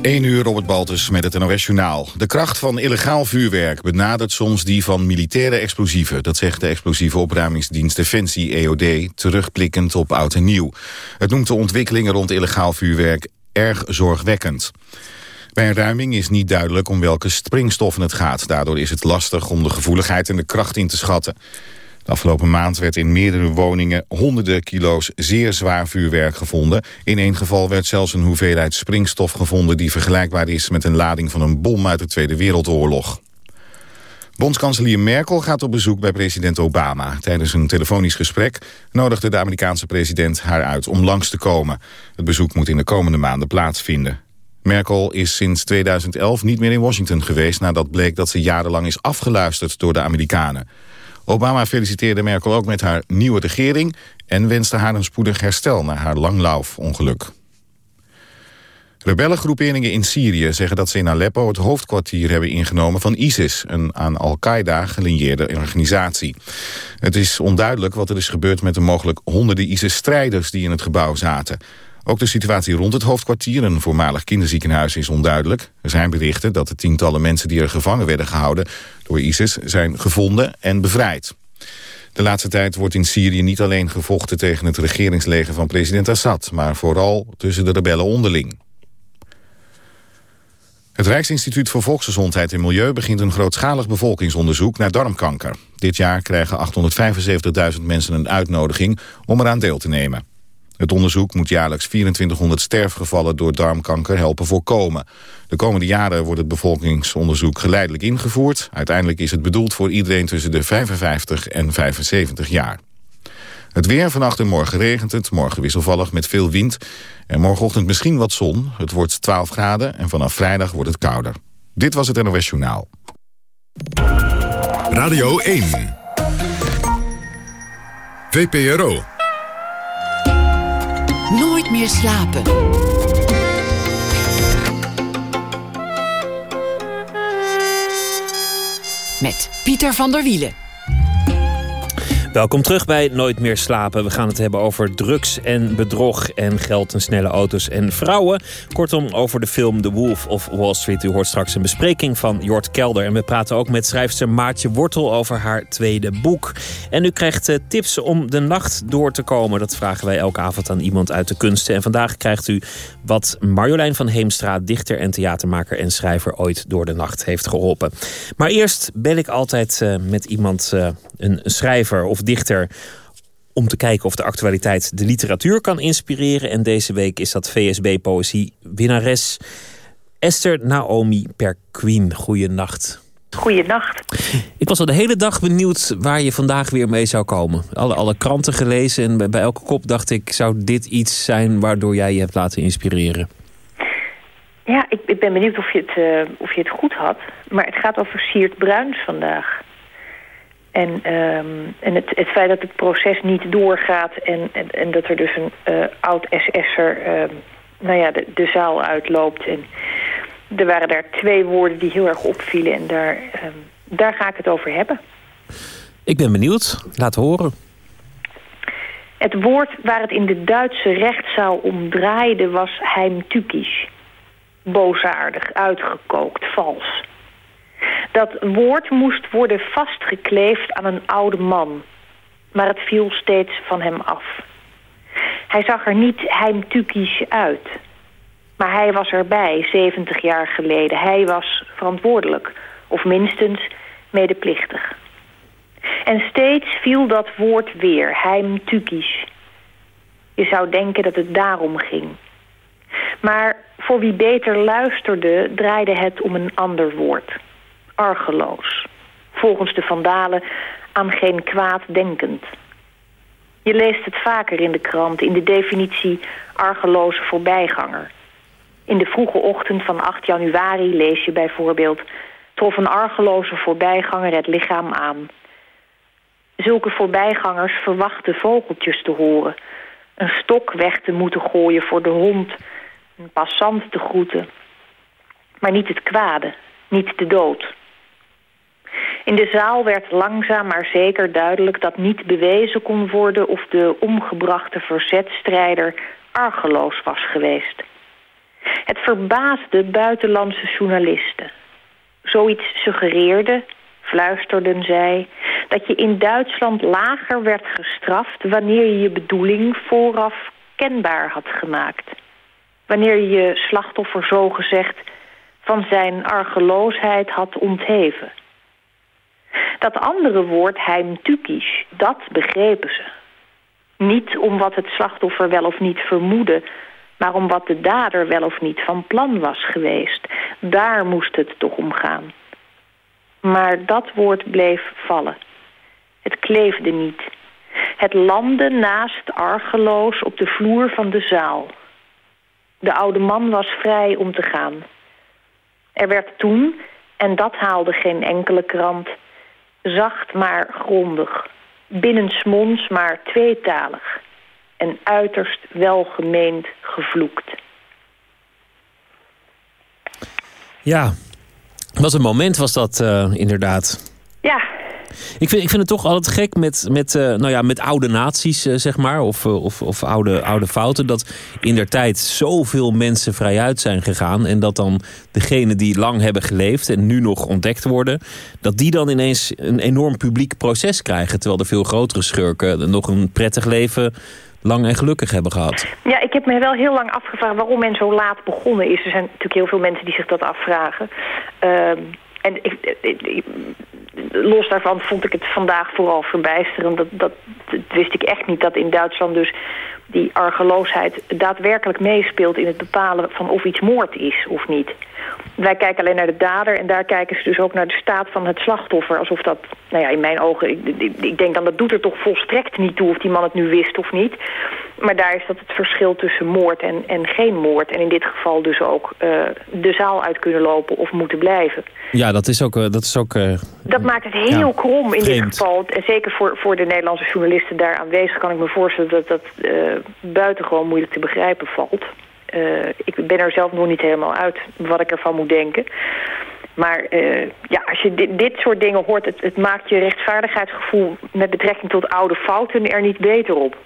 1 uur het Baltus met het NOS-journaal. De kracht van illegaal vuurwerk benadert soms die van militaire explosieven. Dat zegt de explosieve opruimingsdienst Defensie, EOD, terugblikkend op oud en nieuw. Het noemt de ontwikkelingen rond illegaal vuurwerk erg zorgwekkend. Bij een ruiming is niet duidelijk om welke springstoffen het gaat. Daardoor is het lastig om de gevoeligheid en de kracht in te schatten. Afgelopen maand werd in meerdere woningen honderden kilo's zeer zwaar vuurwerk gevonden. In één geval werd zelfs een hoeveelheid springstof gevonden... die vergelijkbaar is met een lading van een bom uit de Tweede Wereldoorlog. Bondskanselier Merkel gaat op bezoek bij president Obama. Tijdens een telefonisch gesprek nodigde de Amerikaanse president haar uit om langs te komen. Het bezoek moet in de komende maanden plaatsvinden. Merkel is sinds 2011 niet meer in Washington geweest... nadat bleek dat ze jarenlang is afgeluisterd door de Amerikanen. Obama feliciteerde Merkel ook met haar nieuwe regering... en wenste haar een spoedig herstel na haar langlauf-ongeluk. Rebellengroeperingen in Syrië zeggen dat ze in Aleppo het hoofdkwartier hebben ingenomen van ISIS, een aan Al-Qaeda gelieerde organisatie. Het is onduidelijk wat er is gebeurd met de mogelijk honderden ISIS-strijders die in het gebouw zaten. Ook de situatie rond het hoofdkwartier, een voormalig kinderziekenhuis, is onduidelijk. Er zijn berichten dat de tientallen mensen die er gevangen werden gehouden door ISIS zijn gevonden en bevrijd. De laatste tijd wordt in Syrië niet alleen gevochten tegen het regeringsleger van president Assad, maar vooral tussen de rebellen onderling. Het Rijksinstituut voor Volksgezondheid en Milieu begint een grootschalig bevolkingsonderzoek naar darmkanker. Dit jaar krijgen 875.000 mensen een uitnodiging om eraan deel te nemen. Het onderzoek moet jaarlijks 2400 sterfgevallen door darmkanker helpen voorkomen. De komende jaren wordt het bevolkingsonderzoek geleidelijk ingevoerd. Uiteindelijk is het bedoeld voor iedereen tussen de 55 en 75 jaar. Het weer vannacht en morgen regent het, morgen wisselvallig met veel wind. En morgenochtend misschien wat zon. Het wordt 12 graden en vanaf vrijdag wordt het kouder. Dit was het NOS Journaal. Radio 1. VPRO. Meer slapen. Met Pieter van der Wielen. Welkom terug bij Nooit meer slapen. We gaan het hebben over drugs en bedrog en geld en snelle auto's en vrouwen. Kortom, over de film The Wolf of Wall Street. U hoort straks een bespreking van Jort Kelder. En we praten ook met schrijfster Maartje Wortel over haar tweede boek. En u krijgt eh, tips om de nacht door te komen. Dat vragen wij elke avond aan iemand uit de kunsten. En vandaag krijgt u wat Marjolein van Heemstra, dichter en theatermaker en schrijver, ooit door de nacht heeft geholpen. Maar eerst bel ik altijd uh, met iemand, uh, een schrijver of dichter om te kijken of de actualiteit de literatuur kan inspireren. En deze week is dat VSB-poëzie winnares Esther Naomi Perquin. Goeienacht. Goeienacht. Ik was al de hele dag benieuwd waar je vandaag weer mee zou komen. Alle, alle kranten gelezen en bij elke kop dacht ik... zou dit iets zijn waardoor jij je hebt laten inspireren? Ja, ik, ik ben benieuwd of je, het, uh, of je het goed had. Maar het gaat over Siert Bruins vandaag. En, um, en het, het, feit dat het proces niet doorgaat en, en, en dat er dus een uh, oud-SS'er uh, nou ja, de, de, zaal uitloopt. En er waren daar twee woorden die heel erg opvielen en daar, um, daar ga ik het over hebben. Ik ben benieuwd. Laat horen. Het woord waar het in de Duitse rechtszaal om draaide was heimtückisch. Boosaardig, uitgekookt, vals. Dat woord moest worden vastgekleefd aan een oude man. Maar het viel steeds van hem af. Hij zag er niet heimtukisch uit. Maar hij was erbij, 70 jaar geleden. Hij was verantwoordelijk. Of minstens medeplichtig. En steeds viel dat woord weer, heimtukisch. Je zou denken dat het daarom ging. Maar voor wie beter luisterde, draaide het om een ander woord argeloos. Volgens de Vandalen aan geen kwaad denkend. Je leest het vaker in de krant in de definitie argeloze voorbijganger. In de vroege ochtend van 8 januari lees je bijvoorbeeld... trof een argeloze voorbijganger het lichaam aan. Zulke voorbijgangers verwachten vogeltjes te horen... een stok weg te moeten gooien voor de hond... een passant te groeten. Maar niet het kwade, niet de dood... In de zaal werd langzaam maar zeker duidelijk dat niet bewezen kon worden of de omgebrachte verzetstrijder argeloos was geweest. Het verbaasde buitenlandse journalisten. Zoiets suggereerde, fluisterden zij, dat je in Duitsland lager werd gestraft wanneer je je bedoeling vooraf kenbaar had gemaakt. Wanneer je je slachtoffer zogezegd van zijn argeloosheid had ontheven. Dat andere woord heimtückisch, dat begrepen ze. Niet om wat het slachtoffer wel of niet vermoedde... maar om wat de dader wel of niet van plan was geweest. Daar moest het toch om gaan. Maar dat woord bleef vallen. Het kleefde niet. Het landde naast argeloos op de vloer van de zaal. De oude man was vrij om te gaan. Er werd toen, en dat haalde geen enkele krant... zacht maar grondig, binnensmonds maar tweetalig... en uiterst welgemeend gevloekt. Ja, wat een moment was dat uh, inderdaad. Ik vind, ik vind het toch altijd gek met, met, uh, nou ja, met oude naties, uh, zeg maar. Of, of, of oude, oude fouten. Dat in der tijd zoveel mensen vrijuit zijn gegaan. En dat dan degenen die lang hebben geleefd en nu nog ontdekt worden. Dat die dan ineens een enorm publiek proces krijgen. Terwijl de veel grotere schurken nog een prettig leven lang en gelukkig hebben gehad. Ja, ik heb me wel heel lang afgevraagd waarom men zo laat begonnen is. Er zijn natuurlijk heel veel mensen die zich dat afvragen. Uh, en ik, los daarvan vond ik het vandaag vooral verbijsterend. Dat, dat, dat, wist ik echt niet, dat in Duitsland dus die argeloosheid daadwerkelijk meespeelt... in het bepalen van of iets moord is of niet. Wij kijken alleen naar de dader en daar kijken ze dus ook naar de staat van het slachtoffer. Alsof dat, nou ja, in mijn ogen, ik, ik, ik denk dan dat doet er toch volstrekt niet toe of die man het nu wist of niet. Maar daar is dat het verschil tussen moord en, en geen moord. En in dit geval dus ook uh, de zaal uit kunnen lopen of moeten blijven. Ja, dat is ook... Uh, dat, is ook uh, dat maakt het heel ja, krom in vreemd. dit geval. En zeker voor, voor de Nederlandse journalisten daar aanwezig... kan ik me voorstellen dat dat buitengewoon moeilijk te begrijpen valt. ik ben er zelf nog niet helemaal uit wat ik ervan moet denken. Maar uh, ja, als je dit, dit soort dingen hoort... Het, het maakt je rechtvaardigheidsgevoel met betrekking tot oude fouten er niet beter op.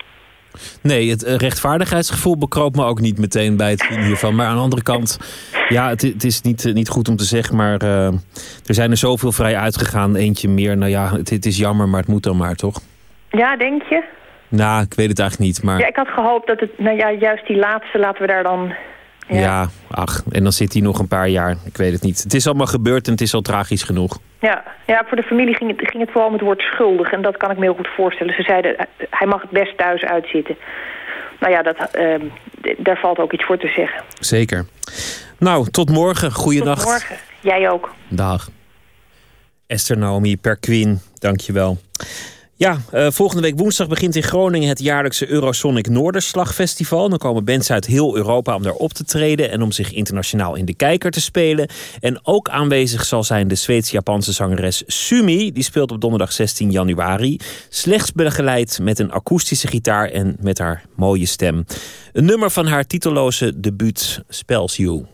Nee, het rechtvaardigheidsgevoel bekroop me ook niet meteen bij het zien hiervan. Maar aan de andere kant, ja, het, het is niet, niet goed om te zeggen... maar uh, er zijn er zoveel vrij uitgegaan. Eentje meer, nou ja, het, het is jammer, maar het moet dan maar, toch? Ja, denk je? Nou, ik weet het eigenlijk niet, maar... Ja, ik had gehoopt dat het, nou ja, juist die laatste laten we daar dan... Ja. ja, ach, en dan zit hij nog een paar jaar. Ik weet het niet. Het is allemaal gebeurd en het is al tragisch genoeg. Ja, ja voor de familie ging het, ging het vooral met het woord schuldig. En dat kan ik me heel goed voorstellen. Ze zeiden, eh, hij mag het best thuis uitzitten. Nou ja, dat, uh, daar valt ook iets voor te zeggen. Zeker. Nou, tot morgen. Goeiedag. Tot morgen. Jij ook. Dag. Esther Naomi Perquin, dankjewel. Ja, uh, volgende week woensdag begint in Groningen het jaarlijkse Eurosonic Noorderslag-festival. Dan komen bands uit heel Europa om daar op te treden en om zich internationaal in de kijker te spelen. En ook aanwezig zal zijn de Zweeds-Japanse zangeres Sumi. Die speelt op donderdag 16 januari. Slechts begeleid met een akoestische gitaar en met haar mooie stem. Een nummer van haar titelloze debuut Spells You.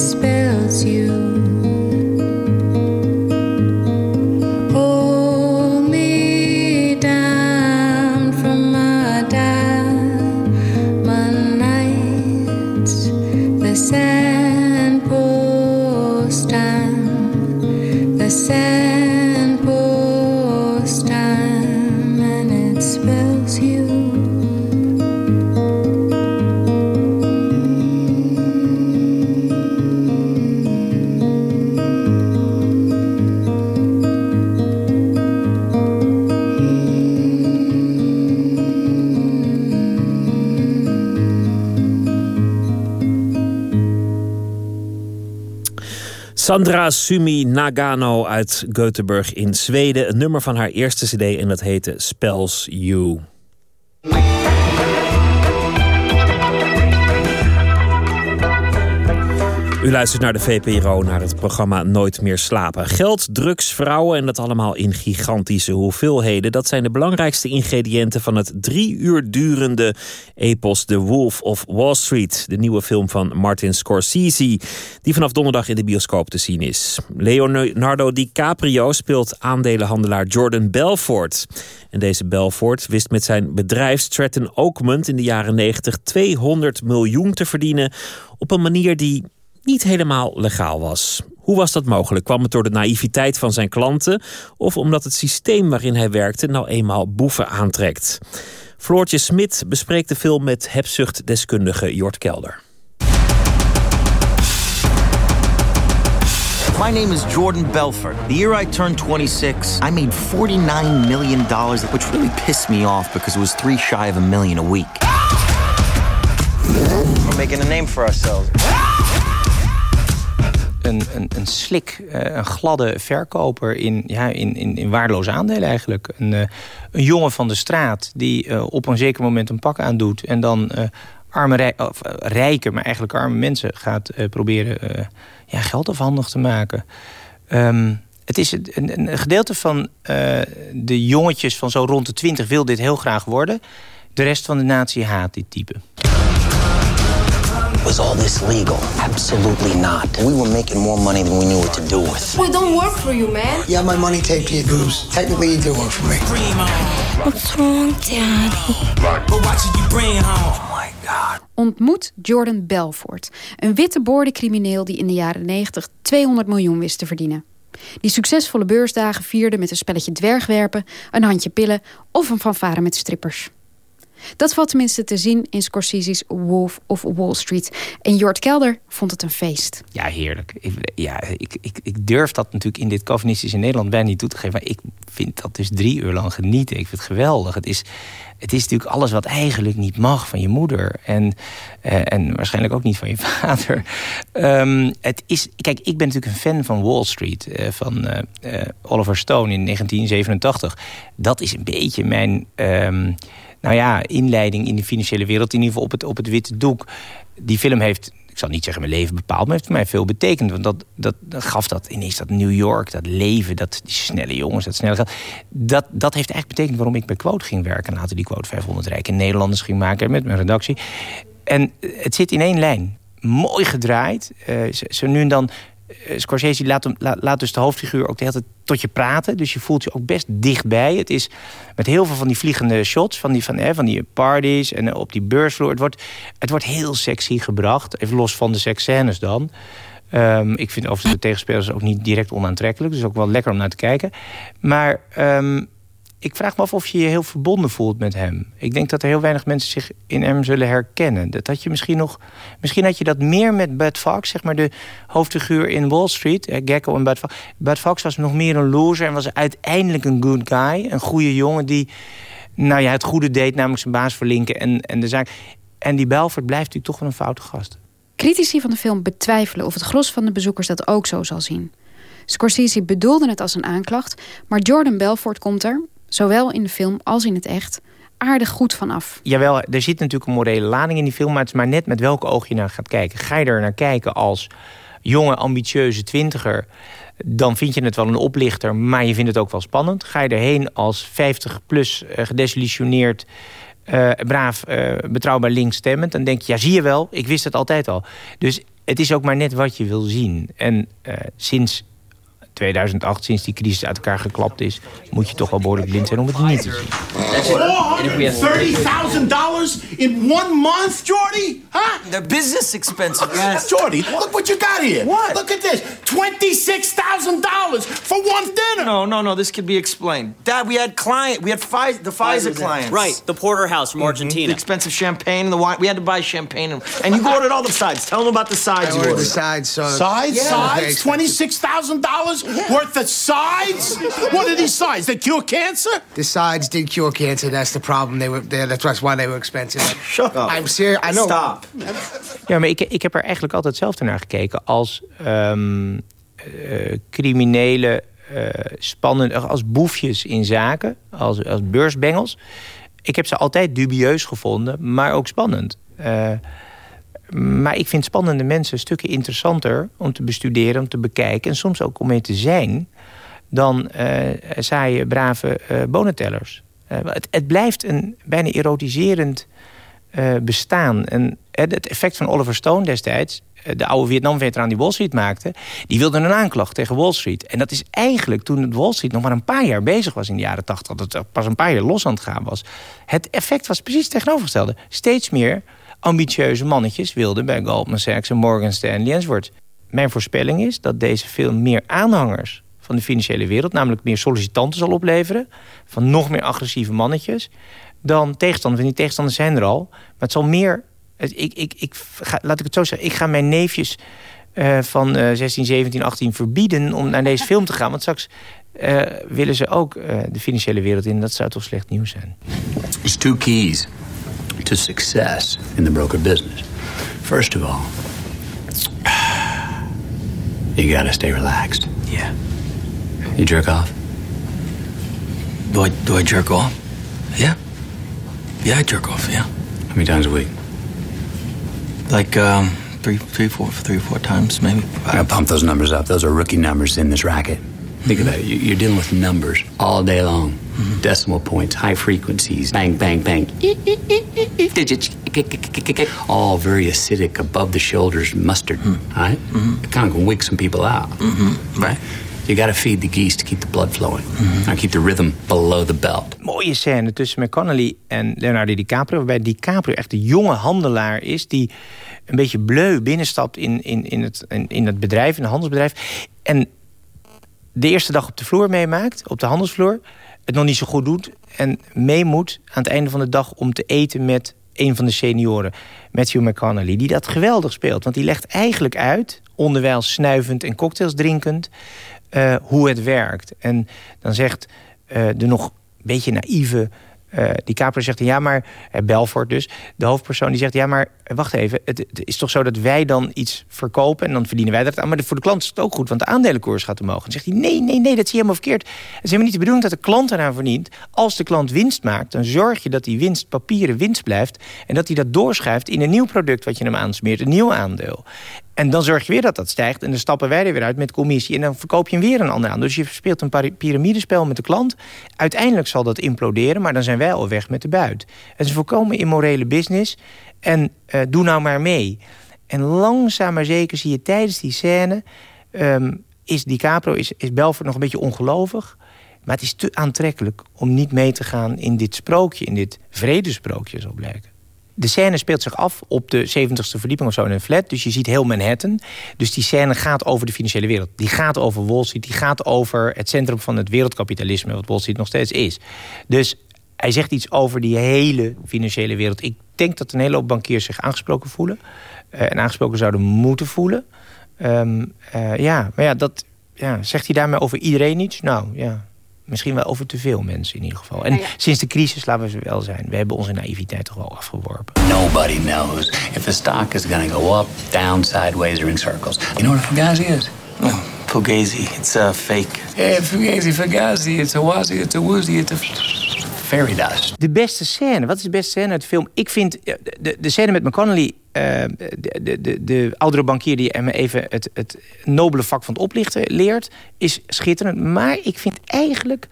space. Sandra Sumi Nagano uit Göteborg in Zweden. Een nummer van haar eerste cd en dat heette Spells You. U luistert naar de VPRO, naar het programma Nooit meer slapen. Geld, drugs, vrouwen en dat allemaal in gigantische hoeveelheden. Dat zijn de belangrijkste ingrediënten van het drie uur durende epos The Wolf of Wall Street. De nieuwe film van Martin Scorsese, die vanaf donderdag in de bioscoop te zien is. Leonardo DiCaprio speelt aandelenhandelaar Jordan Belfort. En deze Belfort wist met zijn bedrijf Stratton Oakmont in de jaren 90 200 miljoen te verdienen op een manier die niet helemaal legaal was. Hoe was dat mogelijk? Kwam het door de naïviteit van zijn klanten of omdat het systeem waarin hij werkte nou eenmaal boeven aantrekt? Floortje Smit bespreekt de film met hebzuchtdeskundige Jort Kelder. My name is Jordan Belfort. The year I turned 26, I made $49 million, which really pissed me off because it was three shy of a million a week. We're making a name for ourselves een, een, slik, eh, een gladde verkoper in, ja, in, in, in waardeloze aandelen eigenlijk. Een, eh, een jongen van de straat die eh, op een zeker moment een pak aandoet... en dan arme, of, rijke, maar eigenlijk arme mensen gaat proberen ja, geld afhandig te maken. Um, het is een, een gedeelte van de jongetjes van zo rond de twintig wil dit heel graag worden. De rest van de natie haat dit type. Was all this legal? Absolutely not. We were making more money than we knew what to do with. We don't work for you, man. Yeah, my money taped to your boobs. Technically, you do work for me. What's wrong, Daddy? But watching you bring home. Oh my God. Ontmoet Jordan Belfort. Een witte boordencrimineel die in de jaren 90 200 miljoen wist te verdienen. Die succesvolle beursdagen vierde met een spelletje dwergwerpen, een handje pillen of een fanfare met strippers. Dat valt tenminste te zien in Scorsese's Wolf of Wall Street. En Jort Kelder vond het een feest. Ja, heerlijk. Ik, ja, ik, ik, ik durf dat natuurlijk in dit Calvinistische Nederland bijna niet toe te geven. Maar ik vind dat dus drie uur lang genieten. Ik vind het geweldig. Het is, het is natuurlijk alles wat eigenlijk niet mag van je moeder. En, uh, en waarschijnlijk ook niet van je vader. Um, het is, kijk, ik ben natuurlijk een fan van Wall Street. Uh, van uh, Oliver Stone in 1987. Dat is een beetje mijn... Um, nou ja, inleiding in de financiële wereld. In ieder geval op het, op het witte doek. Die film heeft, ik zal niet zeggen mijn leven bepaald... maar heeft voor mij veel betekend. Want dat, dat, gaf dat ineens dat New York, dat leven... Dat, die snelle jongens, dat snelle geld. Dat, dat heeft eigenlijk betekend waarom ik bij Quote ging werken. Later die Quote 500 rijke Nederlanders ging maken met mijn redactie. En het zit in één lijn. Mooi gedraaid. Uh, zo nu en dan Scorsese laat, hem, laat, dus de hoofdfiguur ook de hele tijd tot je praten. Dus je voelt je ook best dichtbij. Het is met heel veel van die vliegende shots, van die, van, hè, van die parties en op die beursvloer. Het wordt, het wordt heel sexy gebracht. Even los van de seksscènes dan. Um, ik vind overigens de tegenspelers ook niet direct onaantrekkelijk. Dus ook wel lekker om naar te kijken. Maar um, ik vraag me af of je je heel verbonden voelt met hem. Ik denk dat er heel weinig mensen zich in hem zullen herkennen. Dat had je misschien nog. Misschien had je dat meer met Bud Fox, zeg maar de hoofdfiguur in Wall Street, eh, Gecko en Bud Fox. Bud Fox was nog meer een loser en was uiteindelijk een good guy, een goede jongen die, nou ja, het goede deed, namelijk zijn baas verlinken en, en de zaak. En die Belfort blijft natuurlijk toch wel een foute gast. Critici van de film betwijfelen of het gros van de bezoekers dat ook zo zal zien. Scorsese bedoelde het als een aanklacht, maar Jordan Belfort komt er, zowel in de film als in het echt, aardig goed vanaf. Jawel, er zit natuurlijk een morele lading in die film... maar het is maar net met welke oog je naar gaat kijken. Ga je er naar kijken als jonge, ambitieuze twintiger... dan vind je het wel een oplichter, maar je vindt het ook wel spannend. Ga je erheen als 50-plus uh, gedesillusioneerd... Uh, braaf, uh, betrouwbaar links stemmend... dan denk je, ja, zie je wel, ik wist het altijd al. Dus het is ook maar net wat je wil zien. En sinds 2008, sinds die crisis uit elkaar geklapt is, moet je toch wel behoorlijk blind zijn om het niet te zien. $430,000 in one month, Jordy? Huh? They're business expenses. Yes. Jordy, look what you got here. What? Look at this. $26,000 for one dinner. No, no, no, this could be explained. Dad, we had client, we had Pfizer, the Pfizer clients. Right, the porterhouse from mm-hmm. Argentina. The expensive champagne and the wine. We had to buy champagne. And, and you ordered all the sides. Tell them about the sides I you ordered ordered. the sides, so... Sides? Yeah. Sides? $26,000 worth of sides? What are these sides? They cure cancer? The sides did cure cancer. That's the problem. They were. That's why they were expensive. Shut up. I'm serious. I know. Stop. Ja, maar ik, ik heb er eigenlijk altijd zelf naar gekeken als... Um, uh, criminele, uh, spannende... als boefjes in zaken, als, als beursbengels. Ik heb ze altijd dubieus gevonden, maar ook spannend. Uh, maar ik vind spannende mensen stukken interessanter om te bestuderen, om te bekijken... en soms ook om mee te zijn, dan saaie, brave bonentellers. Het, het, blijft een bijna erotiserend bestaan. En het effect van Oliver Stone destijds eh, de oude Vietnam-veteraan die Wall Street maakte... die wilde een aanklacht tegen Wall Street. En dat is eigenlijk toen Wall Street nog maar een paar jaar bezig was in de jaren tachtig... dat het pas een paar jaar los aan het gaan was. Het effect was precies het tegenovergestelde. Steeds meer ambitieuze mannetjes wilden bij Goldman Sachs en Morgan Stanley enzovoort. Mijn voorspelling is dat deze film meer aanhangers van de financiële wereld... namelijk meer sollicitanten zal opleveren... van nog meer agressieve mannetjes... dan tegenstanders. En die tegenstanders zijn er al. Maar het zal meer ik, ik, ik ga, laat ik het zo zeggen, ik ga mijn neefjes uh, van uh, 16, 17, 18 verbieden om naar deze film te gaan. Want straks uh, willen ze ook uh, de financiële wereld in. Dat zou toch slecht nieuws zijn. There's two keys to success in the broker business. First of all, you gotta stay relaxed. Yeah. You jerk off? Do I, do I jerk off? Yeah. Yeah, I jerk off, yeah. How many times a week? Like um, three, three, four, three, four times, maybe. I pump those numbers up. Those are rookie numbers in this racket. Think mm-hmm. about it. You're dealing with numbers all day long. Mm-hmm. Decimal points, high frequencies, bang, bang, bang. Digits, all very acidic, above the shoulders mustard. Mm-hmm. Right? Mm-hmm. It kind of can wig some people out. Mm-hmm. Right. You gotta feed the geese to keep the blood flowing. Mm -hmm. keep the rhythm below the belt. Mooie scène tussen McConnelly en Leonardo DiCaprio... waarbij DiCaprio echt de jonge handelaar is... die een beetje bleu binnenstapt in, in, in, het, in, in het bedrijf, in het handelsbedrijf. En de eerste dag op de vloer meemaakt, op de handelsvloer... het nog niet zo goed doet en mee moet aan het einde van de dag... om te eten met een van de senioren, Matthew McConnelly... die dat geweldig speelt, want die legt eigenlijk uit... onderwijl snuivend en cocktails drinkend... Uh, hoe het werkt. En dan zegt uh, de nog een beetje naïeve uh, die Capra zegt, ja maar, Belfort dus, de hoofdpersoon, die zegt, ja maar, wacht even, het, is toch zo dat wij dan iets verkopen en dan verdienen wij dat aan, maar voor de klant is het ook goed, want de aandelenkoers gaat omhoog. En zegt hij, nee, nee, nee, dat is helemaal verkeerd. Het is helemaal niet de bedoeling dat de klant eraan verdient. Als de klant winst maakt, dan zorg je dat die winst papieren winst blijft en dat hij dat doorschuift in een nieuw product wat je hem aansmeert, een nieuw aandeel. En dan zorg je weer dat dat stijgt. En dan stappen wij er weer uit met commissie. En dan verkoop je hem weer een ander aan. Dus je speelt een piramidespel met de klant. Uiteindelijk zal dat imploderen. Maar dan zijn wij al weg met de buit. Het is een volkomen immorele business. En uh, doe nou maar mee. En langzaam maar zeker zie je tijdens die scène... Um, is DiCaprio, is, is Belfort nog een beetje ongelovig. Maar het is te aantrekkelijk om niet mee te gaan in dit sprookje. In dit vredesprookje, zo blijken de scène speelt zich af op de 70ste verdieping of zo in een flat. Dus je ziet heel Manhattan. Dus die scène gaat over de financiële wereld. Die gaat over Wall Street. Die gaat over het centrum van het wereldkapitalisme. Wat Wall Street nog steeds is. Dus hij zegt iets over die hele financiële wereld. Ik denk dat een hele hoop bankiers zich aangesproken voelen. Uh, en aangesproken zouden moeten voelen. Um, uh, ja, maar ja, dat, ja, zegt hij daarmee over iedereen iets? Nou, ja, misschien wel over te veel mensen in ieder geval. En sinds de crisis, laten we wel zijn... we hebben onze naïviteit toch wel afgeworpen. Nobody knows if the stock is going to go up, down, sideways or in circles. You know what a fugazi is? Oh, fugazi. It's a fake. Yeah, fugazi, fugazi. It's a wazi, it's a woozy, it's a fairy dust. De beste scène. Wat is de beste scène uit de film? Ik vind de, de scène met McConnelly... Uh, de, de, de, de, oudere bankier die hem even het, het nobele vak van het oplichten leert... is schitterend. Maar ik vind eigenlijk...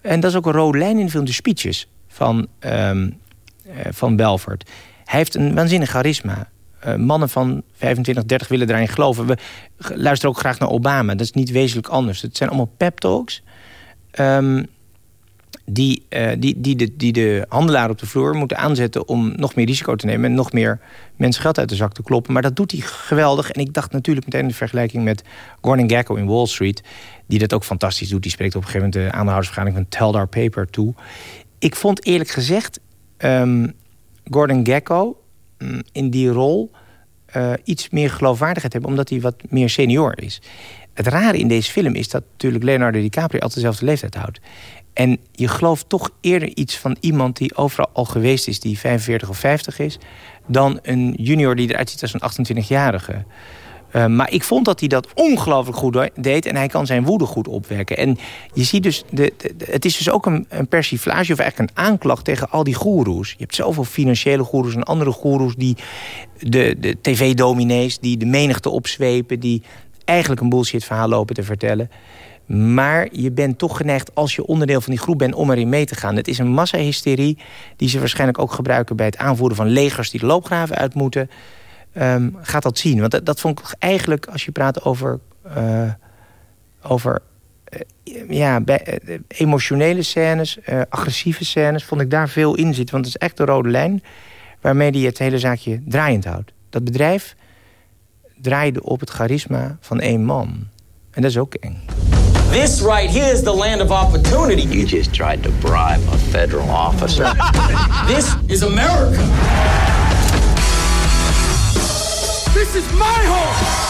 en dat is ook een rode lijn in de film... de speeches van, um, van Belfort. Hij heeft een waanzinnig charisma. Mannen van 25, 30 willen daarin geloven. We luisteren ook graag naar Obama. Dat is niet wezenlijk anders. Het zijn allemaal pep talks... Um, die, uh, die, die, de, die de handelaar op de vloer moeten aanzetten... om nog meer risico te nemen en nog meer mensen geld uit de zak te kloppen. Maar dat doet hij geweldig. En ik dacht natuurlijk meteen in de vergelijking met Gordon Gekko in Wall Street... die dat ook fantastisch doet. Die spreekt op een gegeven moment de aandeelhoudersvergadering van Teldar Paper toe. Ik vond eerlijk gezegd um, Gordon Gekko um, in die rol... Uh, iets meer geloofwaardigheid hebben, omdat hij wat meer senior is. Het rare in deze film is dat natuurlijk Leonardo DiCaprio altijd dezelfde leeftijd houdt. En je gelooft toch eerder iets van iemand die overal al geweest is... die 45 of 50 is... dan een junior die eruit ziet als een 28-jarige. Uh, maar ik vond dat hij dat ongelooflijk goed deed. En hij kan zijn woede goed opwekken. En je ziet dus, de, het is dus ook een, een, persiflage of eigenlijk een aanklacht tegen al die goeroes. Je hebt zoveel financiële goeroes en andere goeroes die de, de tv-dominees, die de menigte opzwepen, die eigenlijk een bullshit verhaal lopen te vertellen. Maar je bent toch geneigd, als je onderdeel van die groep bent... om erin mee te gaan. Het is een massahysterie die ze waarschijnlijk ook gebruiken... bij het aanvoeren van legers die de loopgraven uit moeten. Um, gaat dat zien. Want dat, vond ik eigenlijk, als je praat over... Uh, over uh, ja, uh, emotionele scènes, agressieve scènes... vond ik daar veel in zitten. Want het is echt de rode lijn waarmee hij het hele zaakje draaiend houdt. Dat bedrijf draaide op het charisma van één man. En dat is ook eng. This right here is the land of opportunity. You just tried to bribe a federal officer. this is America. This is my home.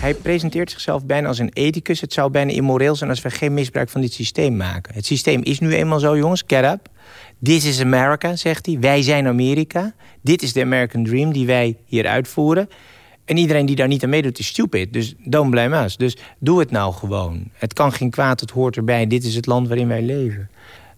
Hij presenteert zichzelf bijna als een ethicus. Het zou bijna immoreel zijn als we geen misbruik van dit systeem maken. Het systeem is nu eenmaal zo, jongens. Get up. This is America, zegt hij. Wij zijn Amerika. Dit is de American Dream die wij hier uitvoeren. En iedereen die daar niet aan meedoet is stupid. Dus don't blame us. Dus doe het nou gewoon. Het kan geen kwaad, het hoort erbij. Dit is het land waarin wij leven.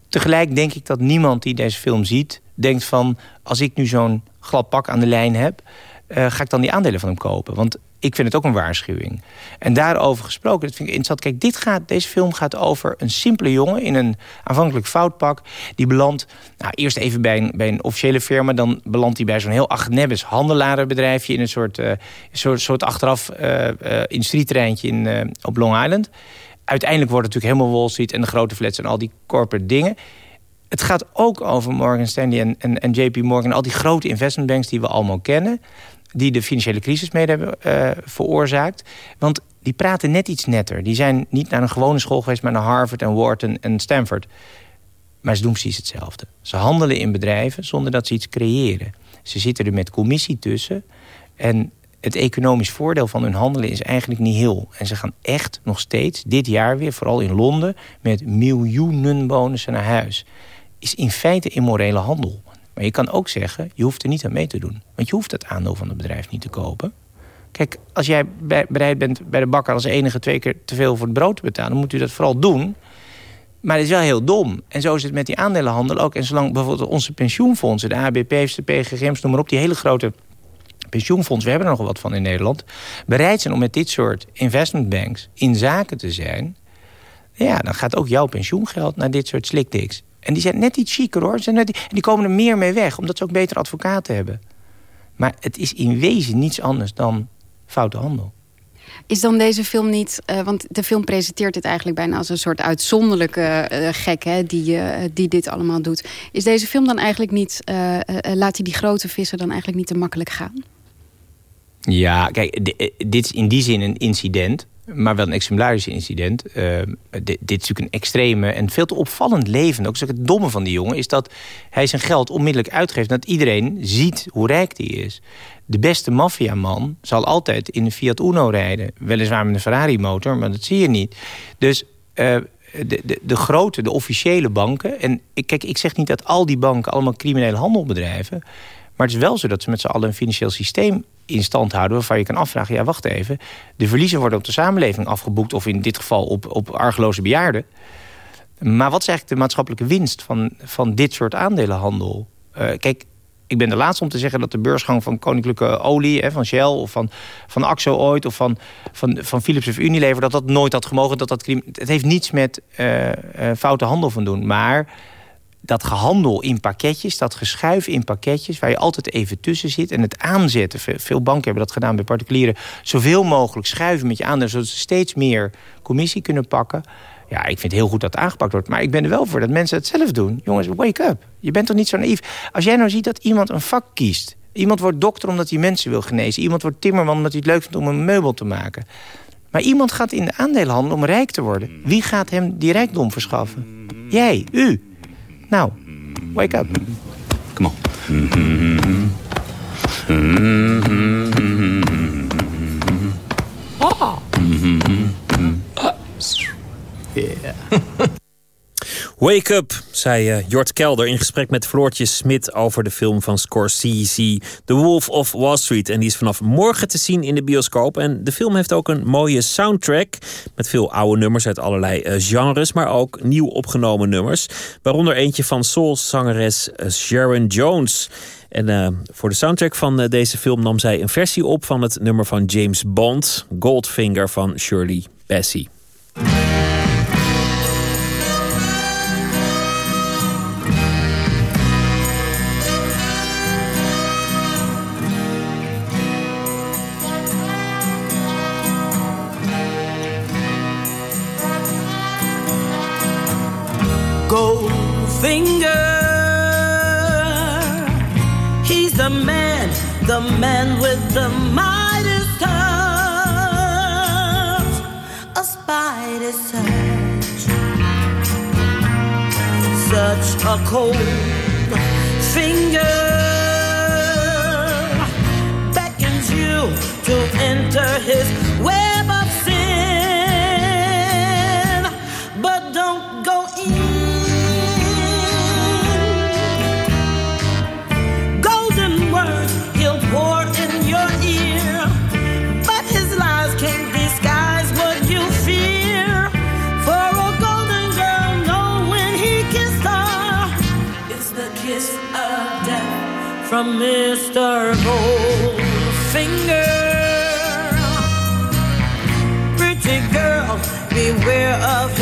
Tegelijk denk ik dat niemand die deze film ziet... denkt van, als ik nu zo'n glad pak aan de lijn heb... Uh, ga ik dan die aandelen van hem kopen? Want ik vind het ook een waarschuwing. En daarover gesproken, dat vind ik interessant. Kijk, dit gaat, deze film gaat over een simpele jongen... in een aanvankelijk foutpak. Die belandt nou, eerst even bij een, bij een officiële firma... dan belandt hij bij zo'n heel achtnebbes handelarenbedrijfje... in een soort, uh, soort, soort achteraf uh, uh, industrietreintje in, op Long Island. Uiteindelijk wordt het natuurlijk helemaal Wall Street... en de grote flats en al die corporate dingen... Het gaat ook over Morgan Stanley en, en, en JP Morgan... al die grote investmentbanks die we allemaal kennen die de financiële crisis mee hebben uh, veroorzaakt. Want die praten net iets netter. Die zijn niet naar een gewone school geweest... maar naar Harvard en Wharton en Stanford. Maar ze doen precies hetzelfde. Ze handelen in bedrijven zonder dat ze iets creëren. Ze zitten er met commissie tussen. En het economisch voordeel van hun handelen is eigenlijk niet heel. En ze gaan echt nog steeds, dit jaar weer, vooral in Londen... met miljoenen bonussen naar huis. Is in feite immorele handel. Maar je kan ook zeggen, je hoeft er niet aan mee te doen. Want je hoeft het aandeel van het bedrijf niet te kopen. Kijk, als jij bereid bent bij de bakker als enige twee keer te veel voor het brood te betalen... dan moet u dat vooral doen. Maar het is wel heel dom. En zo is het met die aandelenhandel ook. En zolang bijvoorbeeld onze pensioenfondsen, de ABP's, de PGGM's, noem maar op... die hele grote pensioenfondsen, we hebben er nog wat van in Nederland... bereid zijn om met dit soort investmentbanks in zaken te zijn... ja, dan gaat ook jouw pensioengeld naar dit soort sliktiks. En die zijn net iets chiquer hoor. Zijn net, en die komen er meer mee weg, omdat ze ook betere advocaten hebben. Maar het is in wezen niets anders dan foute handel. Is dan deze film niet... Uh, want de film presenteert dit eigenlijk bijna als een soort uitzonderlijke uh, gek... Hè, die, uh, die dit allemaal doet. Is deze film dan eigenlijk niet... laat hij die grote vissen dan eigenlijk niet te makkelijk gaan? Ja, kijk, dit is in die zin een incident maar wel een exemplarisch incident. Uh, dit, is natuurlijk een extreme en veel te opvallend leven. Ook het domme van die jongen is dat hij zijn geld onmiddellijk uitgeeft... dat iedereen ziet hoe rijk die is. De beste maffiaman zal altijd in een Fiat Uno rijden. Weliswaar met een Ferrari-motor, maar dat zie je niet. Dus... Uh, de, de, de, grote, de officiële banken... en ik, kijk, ik zeg niet dat al die banken allemaal criminele handel bedrijven... maar het is wel zo dat ze met z'n allen een financieel systeem in stand houden... waarvan je kan afvragen, ja, wacht even... de verliezen worden op de samenleving afgeboekt... of in dit geval op, op argeloze bejaarden. Maar wat is eigenlijk de maatschappelijke winst van, van dit soort aandelenhandel? Uh, kijk, ik ben de laatste om te zeggen dat de beursgang van Koninklijke Olie... Hè, van Shell of van, van Axo ooit of van, van, van Philips of Unilever... dat dat nooit had gemogen. Dat dat, het heeft niets met uh, uh, foute handel van doen. Maar dat gehandel in pakketjes, dat geschuif in pakketjes... waar je altijd even tussen zit en het aanzetten... veel banken hebben dat gedaan bij particulieren... zoveel mogelijk schuiven met je aandelen... zodat ze steeds meer commissie kunnen pakken... Ja, ik vind het heel goed dat het aangepakt wordt. Maar ik ben er wel voor dat mensen het zelf doen. Jongens, wake up. Je bent toch niet zo naïef. Als jij nou ziet dat iemand een vak kiest... iemand wordt dokter omdat hij mensen wil genezen... iemand wordt timmerman omdat hij het leuk vindt om een meubel te maken... maar iemand gaat in de aandelenhandel om rijk te worden. Wie gaat hem die rijkdom verschaffen? Jij, u. Nou, wake up. Come on. Oh. Yeah. Wake up, zei uh, Jort Kelder in gesprek met Floortje Smit over de film van Scorsese, The Wolf of Wall Street. En die is vanaf morgen te zien in de bioscoop. En de film heeft ook een mooie soundtrack met veel oude nummers uit allerlei uh, genres, maar ook nieuw opgenomen nummers. Waaronder eentje van soulzangeres uh, Sharon Jones. En voor de soundtrack van deze film nam zij een versie op van het nummer van James Bond, Goldfinger van Shirley Bassey. Such a cold finger. Beckons you to enter his web from Mr. Goldfinger. Pretty girl, beware of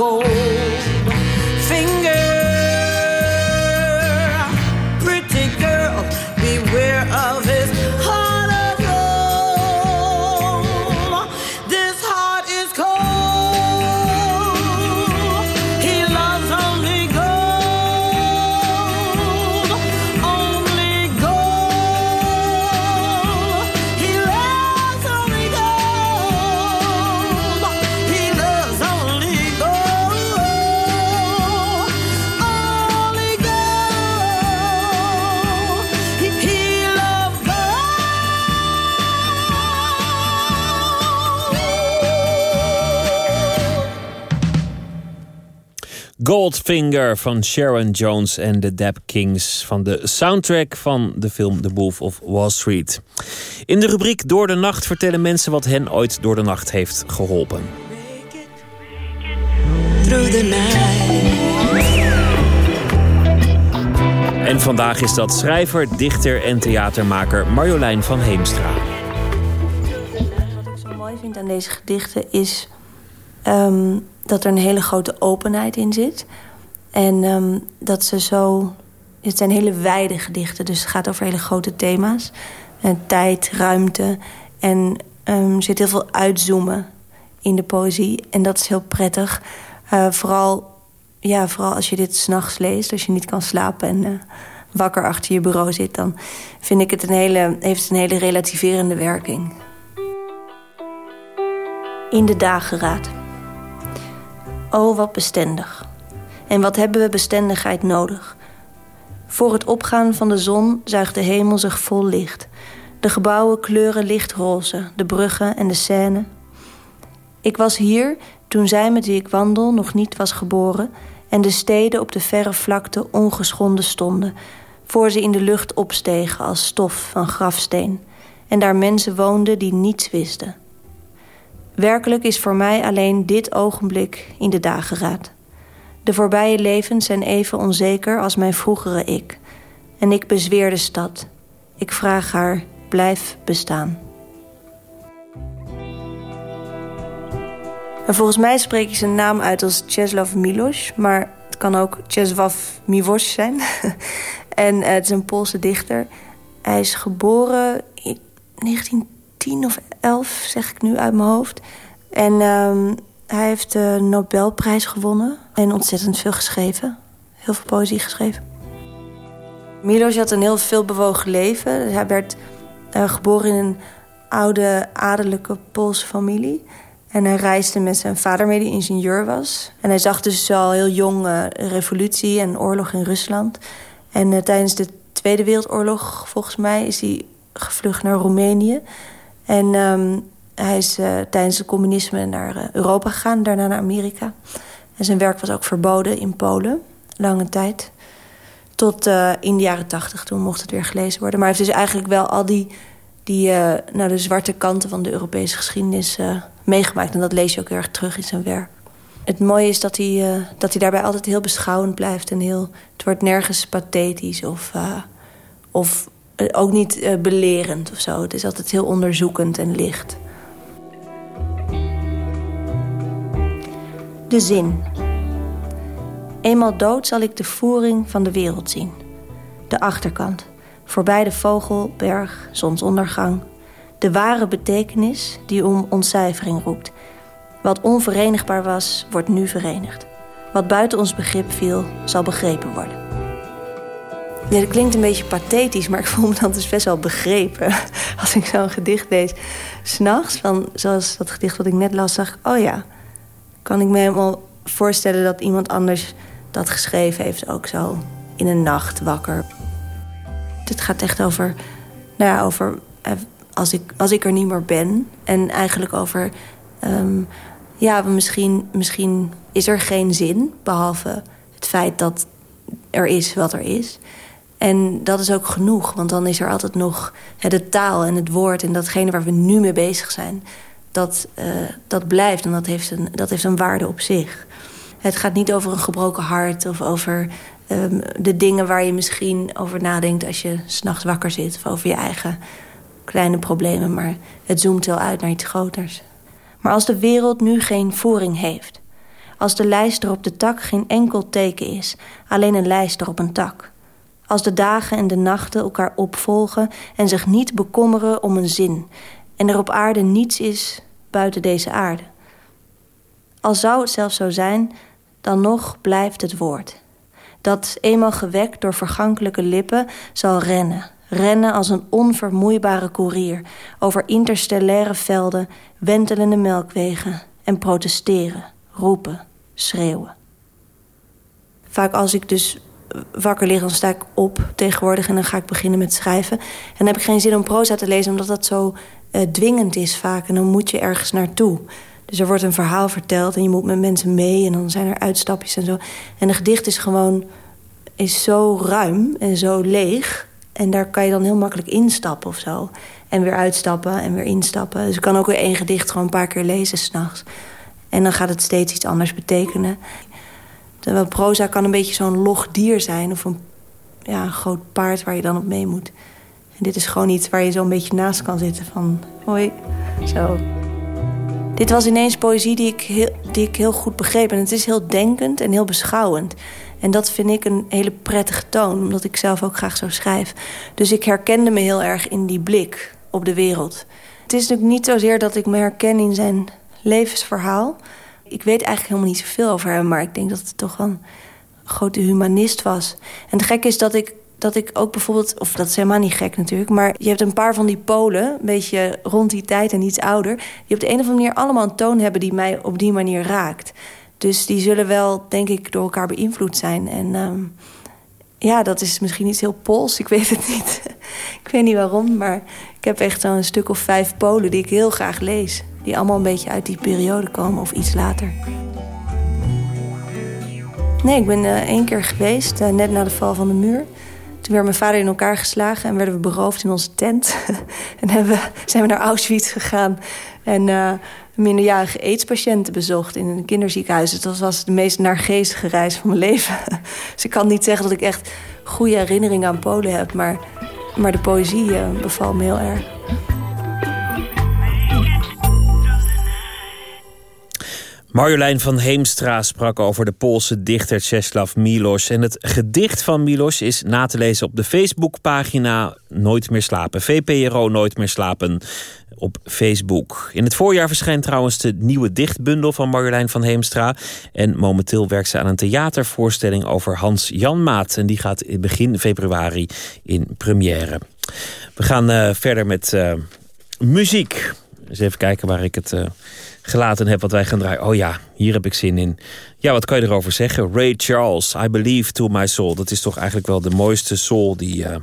gold. Goldfinger van Sharon Jones en de Dap Kings van de soundtrack van de film The Wolf of Wall Street. In de rubriek Door de Nacht vertellen mensen wat hen ooit door de nacht heeft geholpen. En vandaag is dat schrijver, dichter en theatermaker Marjolein van Heemstra. Wat ik zo mooi vind aan deze gedichten is ehm, dat er een hele grote openheid in zit. En ehm, dat ze zo. Het zijn hele wijde gedichten, dus het gaat over hele grote thema's. En tijd, ruimte. En ehm, er zit heel veel uitzoomen in de poëzie. En dat is heel prettig. Eh, vooral, ja, vooral als je dit s'nachts leest, als je niet kan slapen en eh, wakker achter je bureau zit, dan vind ik het een hele, heeft het een hele relativerende werking. In de dageraad. O, wat bestendig. En wat hebben we bestendigheid nodig? Voor het opgaan van de zon zuigt de hemel zich vol licht. De gebouwen kleuren lichtroze, de bruggen en de Seine. Ik was hier toen zij met wie ik wandel nog niet was geboren... en de steden op de verre vlakte ongeschonden stonden... voor ze in de lucht opstegen als stof van grafsteen... en daar mensen woonden die niets wisten. Werkelijk is voor mij alleen dit ogenblik in de dageraad. De voorbije levens zijn even onzeker als mijn vroegere ik. En ik bezweer de stad. Ik vraag haar, blijf bestaan. En volgens mij spreek ik zijn naam uit als Czeslaw Miloš, maar het kan ook Czesław Miłosz zijn. en eh, het is een Poolse dichter. Hij is geboren in 1910 of 11, zeg ik nu uit mijn hoofd. En ehm, hij heeft de Nobelprijs gewonnen en ontzettend veel geschreven. Heel veel poëzie geschreven. Miloš had een heel veelbewogen leven. Hij werd uh, geboren in een oude adellijke Poolse familie. En hij reisde met zijn vader mee, die ingenieur was. En hij zag dus al heel jong uh, revolutie en oorlog in Rusland. En uh, tijdens de Tweede Wereldoorlog, volgens mij, is hij gevlucht naar Roemenië. En um, hij is uh, tijdens het communisme naar Europa gegaan, daarna naar Amerika. En zijn werk was ook verboden in Polen, lange tijd. Tot in de jaren tachtig, toen mocht het weer gelezen worden. Maar hij heeft dus eigenlijk wel al die, die nou, de zwarte kanten van de Europese geschiedenis meegemaakt. En dat lees je ook heel erg terug in zijn werk. Het mooie is dat hij, dat hij daarbij altijd heel beschouwend blijft. En heel, het wordt nergens pathetisch of, of ook niet belerend of zo. Het is altijd heel onderzoekend en licht. De zin. Eenmaal dood zal ik de voering van de wereld zien. De achterkant. Voorbij de vogel, berg, zonsondergang, de ware betekenis die om ontcijfering roept. Wat onverenigbaar was, wordt nu verenigd. Wat buiten ons begrip viel, zal begrepen worden. Ja, dat klinkt een beetje pathetisch, maar ik voel me dan dus best wel begrepen. Als ik zo'n gedicht lees, s'nachts, zoals dat gedicht wat ik net las, zag oh ja, kan ik me helemaal voorstellen dat iemand anders dat geschreven heeft... ook zo in een nacht wakker. Het gaat echt over, nou ja, over eh, als ik, als ik er niet meer ben. En eigenlijk over, um, ja, misschien, misschien is er geen zin... behalve het feit dat er is wat er is. En dat is ook genoeg, want dan is er altijd nog de taal en het woord... en datgene waar we nu mee bezig zijn, dat, uh, dat blijft. En dat heeft, een, dat heeft een waarde op zich. Het gaat niet over een gebroken hart of over um, de dingen waar je misschien over nadenkt... als je s'nachts wakker zit of over je eigen kleine problemen, maar het zoomt wel uit naar iets groters. Maar als de wereld nu geen voering heeft, als de lijster op de tak geen enkel teken is, alleen een lijster op een tak, als de dagen en de nachten elkaar opvolgen en zich niet bekommeren om een zin, en er op aarde niets is buiten deze aarde. Al zou het zelfs zo zijn, dan nog blijft het woord. Dat, eenmaal gewekt door vergankelijke lippen, zal rennen, rennen als een onvermoeibare koerier over interstellaire velden, wentelende melkwegen en protesteren, roepen, schreeuwen. Vaak als ik dus wakker lig, dan sta ik op tegenwoordig en dan ga ik beginnen met schrijven. En dan heb ik geen zin om proza te lezen, omdat dat zo uh, dwingend is vaak. En dan moet je ergens naartoe. Dus er wordt een verhaal verteld en je moet met mensen mee en dan zijn er uitstapjes en zo. En een gedicht is gewoon is zo ruim en zo leeg en daar kan je dan heel makkelijk instappen of zo. En weer uitstappen en weer instappen. Dus ik kan ook weer één gedicht gewoon een paar keer lezen s'nachts. En dan gaat het steeds iets anders betekenen. Terwijl proza kan een beetje zo'n log dier zijn. Of een, ja, een groot paard waar je dan op mee moet. En dit is gewoon iets waar je zo'n beetje naast kan zitten. Van hoi, zo. Dit was ineens poëzie die ik, heel, die ik heel goed begreep. En het is heel denkend en heel beschouwend. En dat vind ik een hele prettige toon, omdat ik zelf ook graag zo schrijf. Dus ik herkende me heel erg in die blik op de wereld. Het is natuurlijk niet zozeer dat ik me herken in zijn levensverhaal. Ik weet eigenlijk helemaal niet zoveel over hem... maar ik denk dat het toch wel een grote humanist was. En het gek is dat ik dat ik ook bijvoorbeeld, of dat is helemaal niet gek natuurlijk... maar je hebt een paar van die Polen, een beetje rond die tijd en iets ouder... die op de een of andere manier allemaal een toon hebben die mij op die manier raakt. Dus die zullen wel, denk ik, door elkaar beïnvloed zijn. En um, ja, dat is misschien iets heel Pools, ik weet het niet. ik weet niet waarom, maar ik heb echt zo'n stuk of vijf Polen die ik heel graag lees. Die allemaal een beetje uit die periode komen of iets later. Nee, ik ben uh, één keer geweest, uh, net na de val van de muur. Toen werd mijn vader in elkaar geslagen en werden we beroofd in onze tent. en zijn we naar Auschwitz gegaan. En uh, minderjarige aidspatiënten bezocht in een kinderziekenhuis. Dat was de meest naargeestige reis van mijn leven. dus ik kan niet zeggen dat ik echt goede herinneringen aan Polen heb. Maar, maar de poëzie bevalt me heel erg. Marjolein van Heemstra sprak over de Poolse dichter Czeslaw Milos. En het gedicht van Milos is na te lezen op de Facebookpagina Nooit meer slapen. VPRO Nooit meer slapen op Facebook. In het voorjaar verschijnt trouwens de nieuwe dichtbundel van Marjolein van Heemstra. En momenteel werkt ze aan een theatervoorstelling over Hans Janmaat. En die gaat in begin februari in première. We gaan uh, verder met uh, muziek. Eens even kijken waar ik het... Uh, gelaten heb wat wij gaan draaien. Oh ja, hier heb ik zin in. Ja, wat kan je erover zeggen? Ray Charles, I Believe to My Soul. Dat is toch eigenlijk wel de mooiste soul die uh,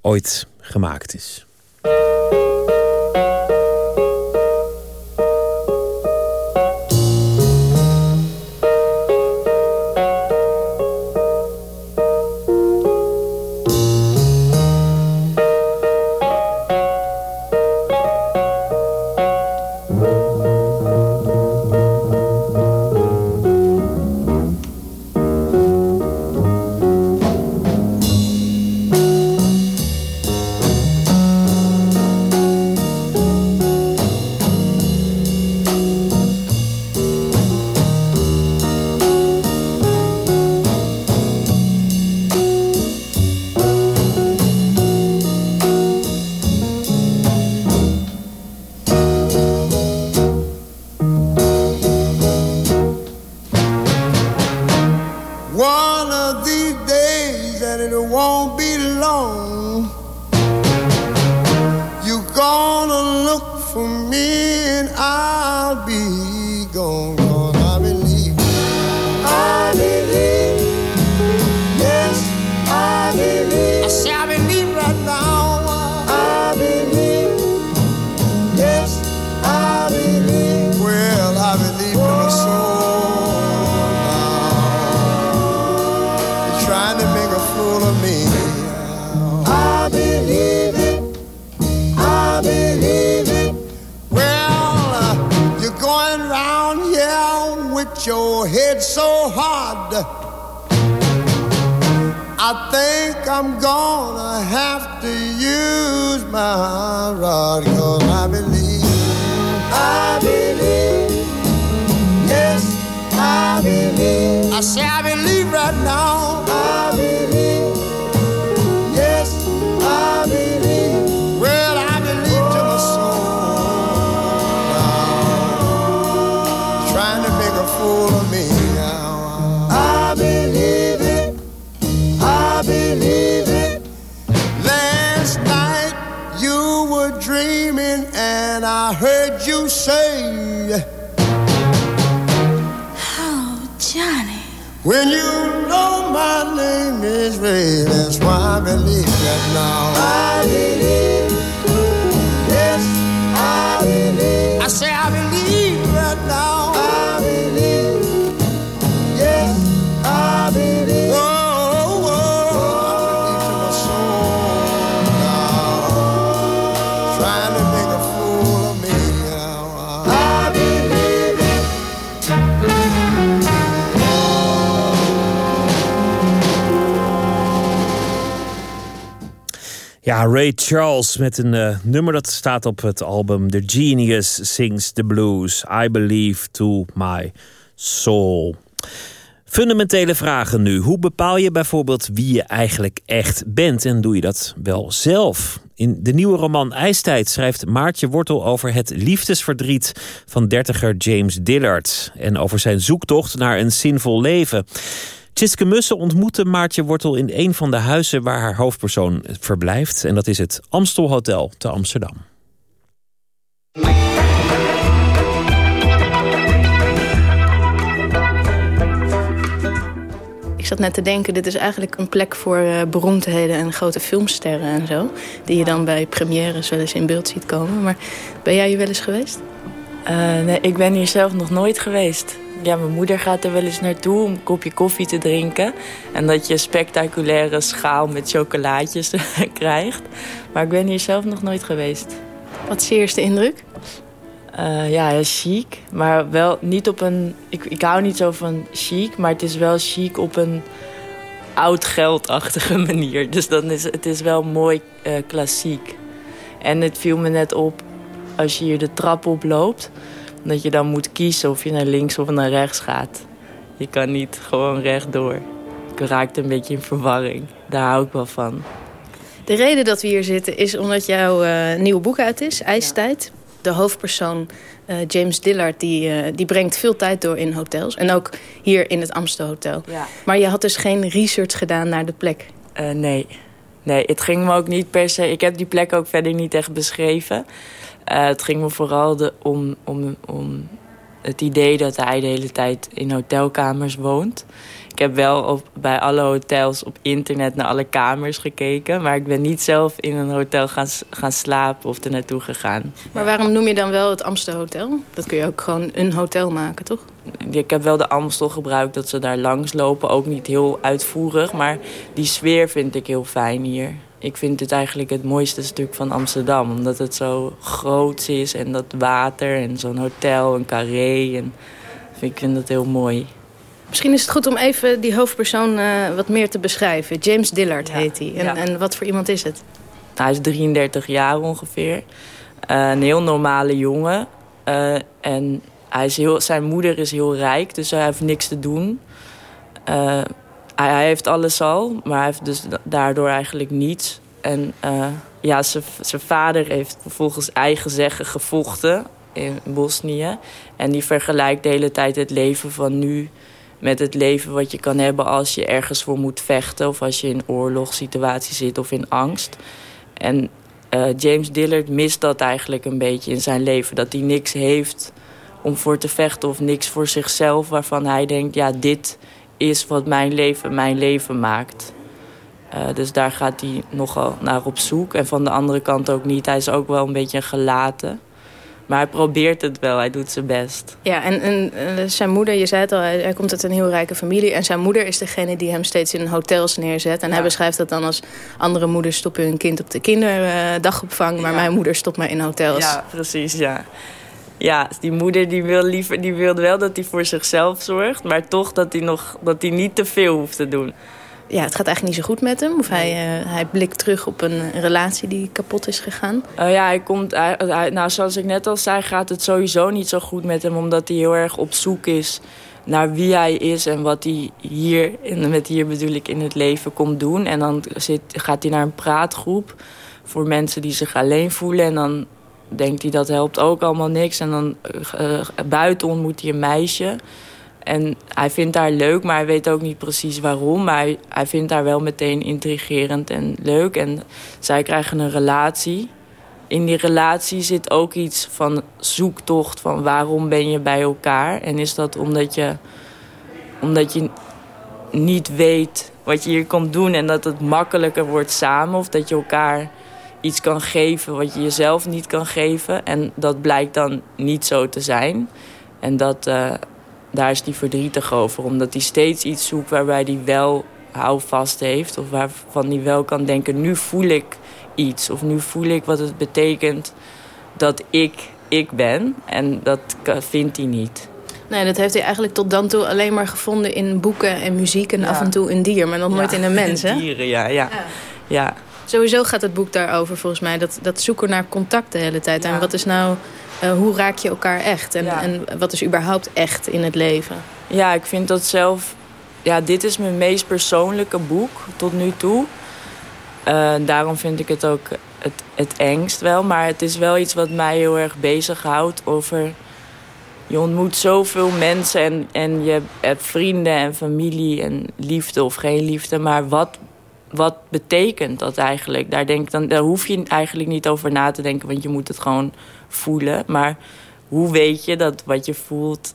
ooit gemaakt is. dreaming, and I heard you say, Oh, Johnny. When you know my name is Ray, that's why I believe that now. I believe. Ja, Ray Charles met een uh, nummer dat staat op het album The Genius Sings the Blues. I Believe to My Soul. Fundamentele vragen nu. Hoe bepaal je bijvoorbeeld wie je eigenlijk echt bent? En doe je dat wel zelf? In de nieuwe roman IJstijd schrijft Maartje Wortel over het liefdesverdriet van dertiger James Dillard. En over zijn zoektocht naar een zinvol leven. Tjitske Mussen ontmoette Maartje Wortel in een van de huizen waar haar hoofdpersoon verblijft. En dat is het Amstel Hotel te Amsterdam. Ik zat net te denken, dit is eigenlijk een plek voor uh, beroemdheden en grote filmsterren en zo. Die je dan bij premières wel eens in beeld ziet komen. Maar ben jij hier wel eens geweest? Uh, nee, ik ben hier zelf nog nooit geweest ja, mijn moeder gaat er wel eens naartoe om een kopje koffie te drinken. En dat je een spectaculaire schaal met chocolaatjes krijgt. Maar ik ben hier zelf nog nooit geweest. Wat is je eerste indruk? Uh, ja, chic. Maar wel niet op een... Ik, ik hou niet zo van chic, maar het is wel chic op een oud geldachtige manier. Dus dan is het is wel mooi uh, klassiek. En het viel me net op, als je hier de trap oploopt Dat je dan moet kiezen of je naar links of naar rechts gaat. Je kan niet gewoon rechtdoor. Ik raakte een beetje in verwarring. Daar hou ik wel van. De reden dat we hier zitten is omdat jouw uh, nieuwe boek uit is, IJstijd. De hoofdpersoon uh, James Dillard die, uh, die brengt veel tijd door in hotels. En ook hier in het Amstel Hotel. Ja. Maar je had dus geen research gedaan naar de plek? nee. Nee, het ging me ook niet per se... Ik heb die plek ook verder niet echt beschreven. Het ging me vooral de, om, om, om het idee dat hij de hele tijd in hotelkamers woont. Ik heb wel op, bij alle hotels op internet naar alle kamers gekeken. Maar ik ben niet zelf in een hotel gaan, gaan slapen of er naartoe gegaan. Maar waarom noem je dan wel het Amstel Hotel? Dat kun je ook gewoon een hotel maken, toch? Ik heb wel de Amstel gebruikt dat ze daar langs lopen. Ook niet heel uitvoerig, maar die sfeer vind ik heel fijn hier. Ik vind het eigenlijk het mooiste stuk van Amsterdam. Omdat het zo groot is en dat water en zo'n hotel, een carré. En ik vind dat heel mooi. Misschien is het goed om even die hoofdpersoon uh, wat meer te beschrijven. James Dillard ja. heet hij. En, ja. en, wat voor iemand is het? Hij is 33 jaar ongeveer. Uh, een heel normale jongen. Uh, en hij is heel, zijn moeder is heel rijk, dus hij heeft niks te doen. Hij, heeft alles al, maar hij heeft dus daardoor eigenlijk niets. En ja, zijn vader heeft volgens eigen zeggen gevochten in Bosnië. En die vergelijkt de hele tijd het leven van nu met het leven wat je kan hebben als je ergens voor moet vechten... of als je in oorlogssituatie zit of in angst. En uh, James Dillard mist dat eigenlijk een beetje in zijn leven. Dat hij niks heeft om voor te vechten of niks voor zichzelf... waarvan hij denkt, ja, dit is wat mijn leven mijn leven maakt. Uh, dus daar gaat hij nogal naar op zoek. En van de andere kant ook niet. Hij is ook wel een beetje gelaten... Maar hij probeert het wel, hij doet zijn best. Ja, en, zijn moeder, je zei het al, hij, hij, komt uit een heel rijke familie. En zijn moeder is degene die hem steeds in hotels neerzet. En ja. hij beschrijft dat dan als andere moeders stoppen hun kind op de kinderdagopvang. Maar ja. mijn moeder stopt maar in hotels. Ja, precies, ja. Ja, die moeder die wil, liever, die wil wel dat hij voor zichzelf zorgt. Maar toch dat hij, nog, dat hij niet te veel hoeft te doen ja, het gaat eigenlijk niet zo goed met hem. Of hij, uh, hij blikt terug op een relatie die kapot is gegaan. Uh, ja, hij komt, hij, hij, nou, zoals ik net al zei, gaat het sowieso niet zo goed met hem. Omdat hij heel erg op zoek is naar wie hij is en wat hij hier, en met hier bedoel ik in het leven, komt doen. En dan zit, gaat hij naar een praatgroep voor mensen die zich alleen voelen. En dan denkt hij dat helpt ook allemaal niks. En dan uh, buiten ontmoet hij een meisje... En hij vindt haar leuk, maar hij weet ook niet precies waarom. Maar hij, hij vindt haar wel meteen intrigerend en leuk. En zij krijgen een relatie. In die relatie zit ook iets van zoektocht van waarom ben je bij elkaar. En is dat omdat je, omdat je niet weet wat je hier komt doen... en dat het makkelijker wordt samen of dat je elkaar iets kan geven wat je jezelf niet kan geven. En dat blijkt dan niet zo te zijn. En dat, uh, daar is hij verdrietig over. Omdat hij steeds iets zoekt waarbij hij wel houvast heeft. Of waarvan hij wel kan denken, nu voel ik iets. Of nu voel ik wat het betekent dat ik ik ben. En dat vindt hij niet. Nee, dat heeft hij eigenlijk tot dan toe alleen maar gevonden in boeken en muziek... en ja. af en toe een dier, maar nog nooit ja, in een mens, hè? dieren, ja, ja. ja. Sowieso gaat het boek daarover, volgens mij. Dat, dat zoeken naar contact de hele tijd. En wat is nou... Uh, hoe raak je elkaar echt? En, ja. en wat is überhaupt echt in het leven? Ja, ik vind dat zelf... Ja, dit is mijn meest persoonlijke boek tot nu toe. Uh, daarom vind ik het ook het, het engst wel. Maar het is wel iets wat mij heel erg bezighoudt over... Je ontmoet zoveel mensen en, en je hebt vrienden en familie en liefde of geen liefde. Maar wat, wat betekent dat eigenlijk? Daar, denk, dan, daar hoef je eigenlijk niet over na te denken, want je moet het gewoon voelen. Maar hoe weet je dat wat je voelt,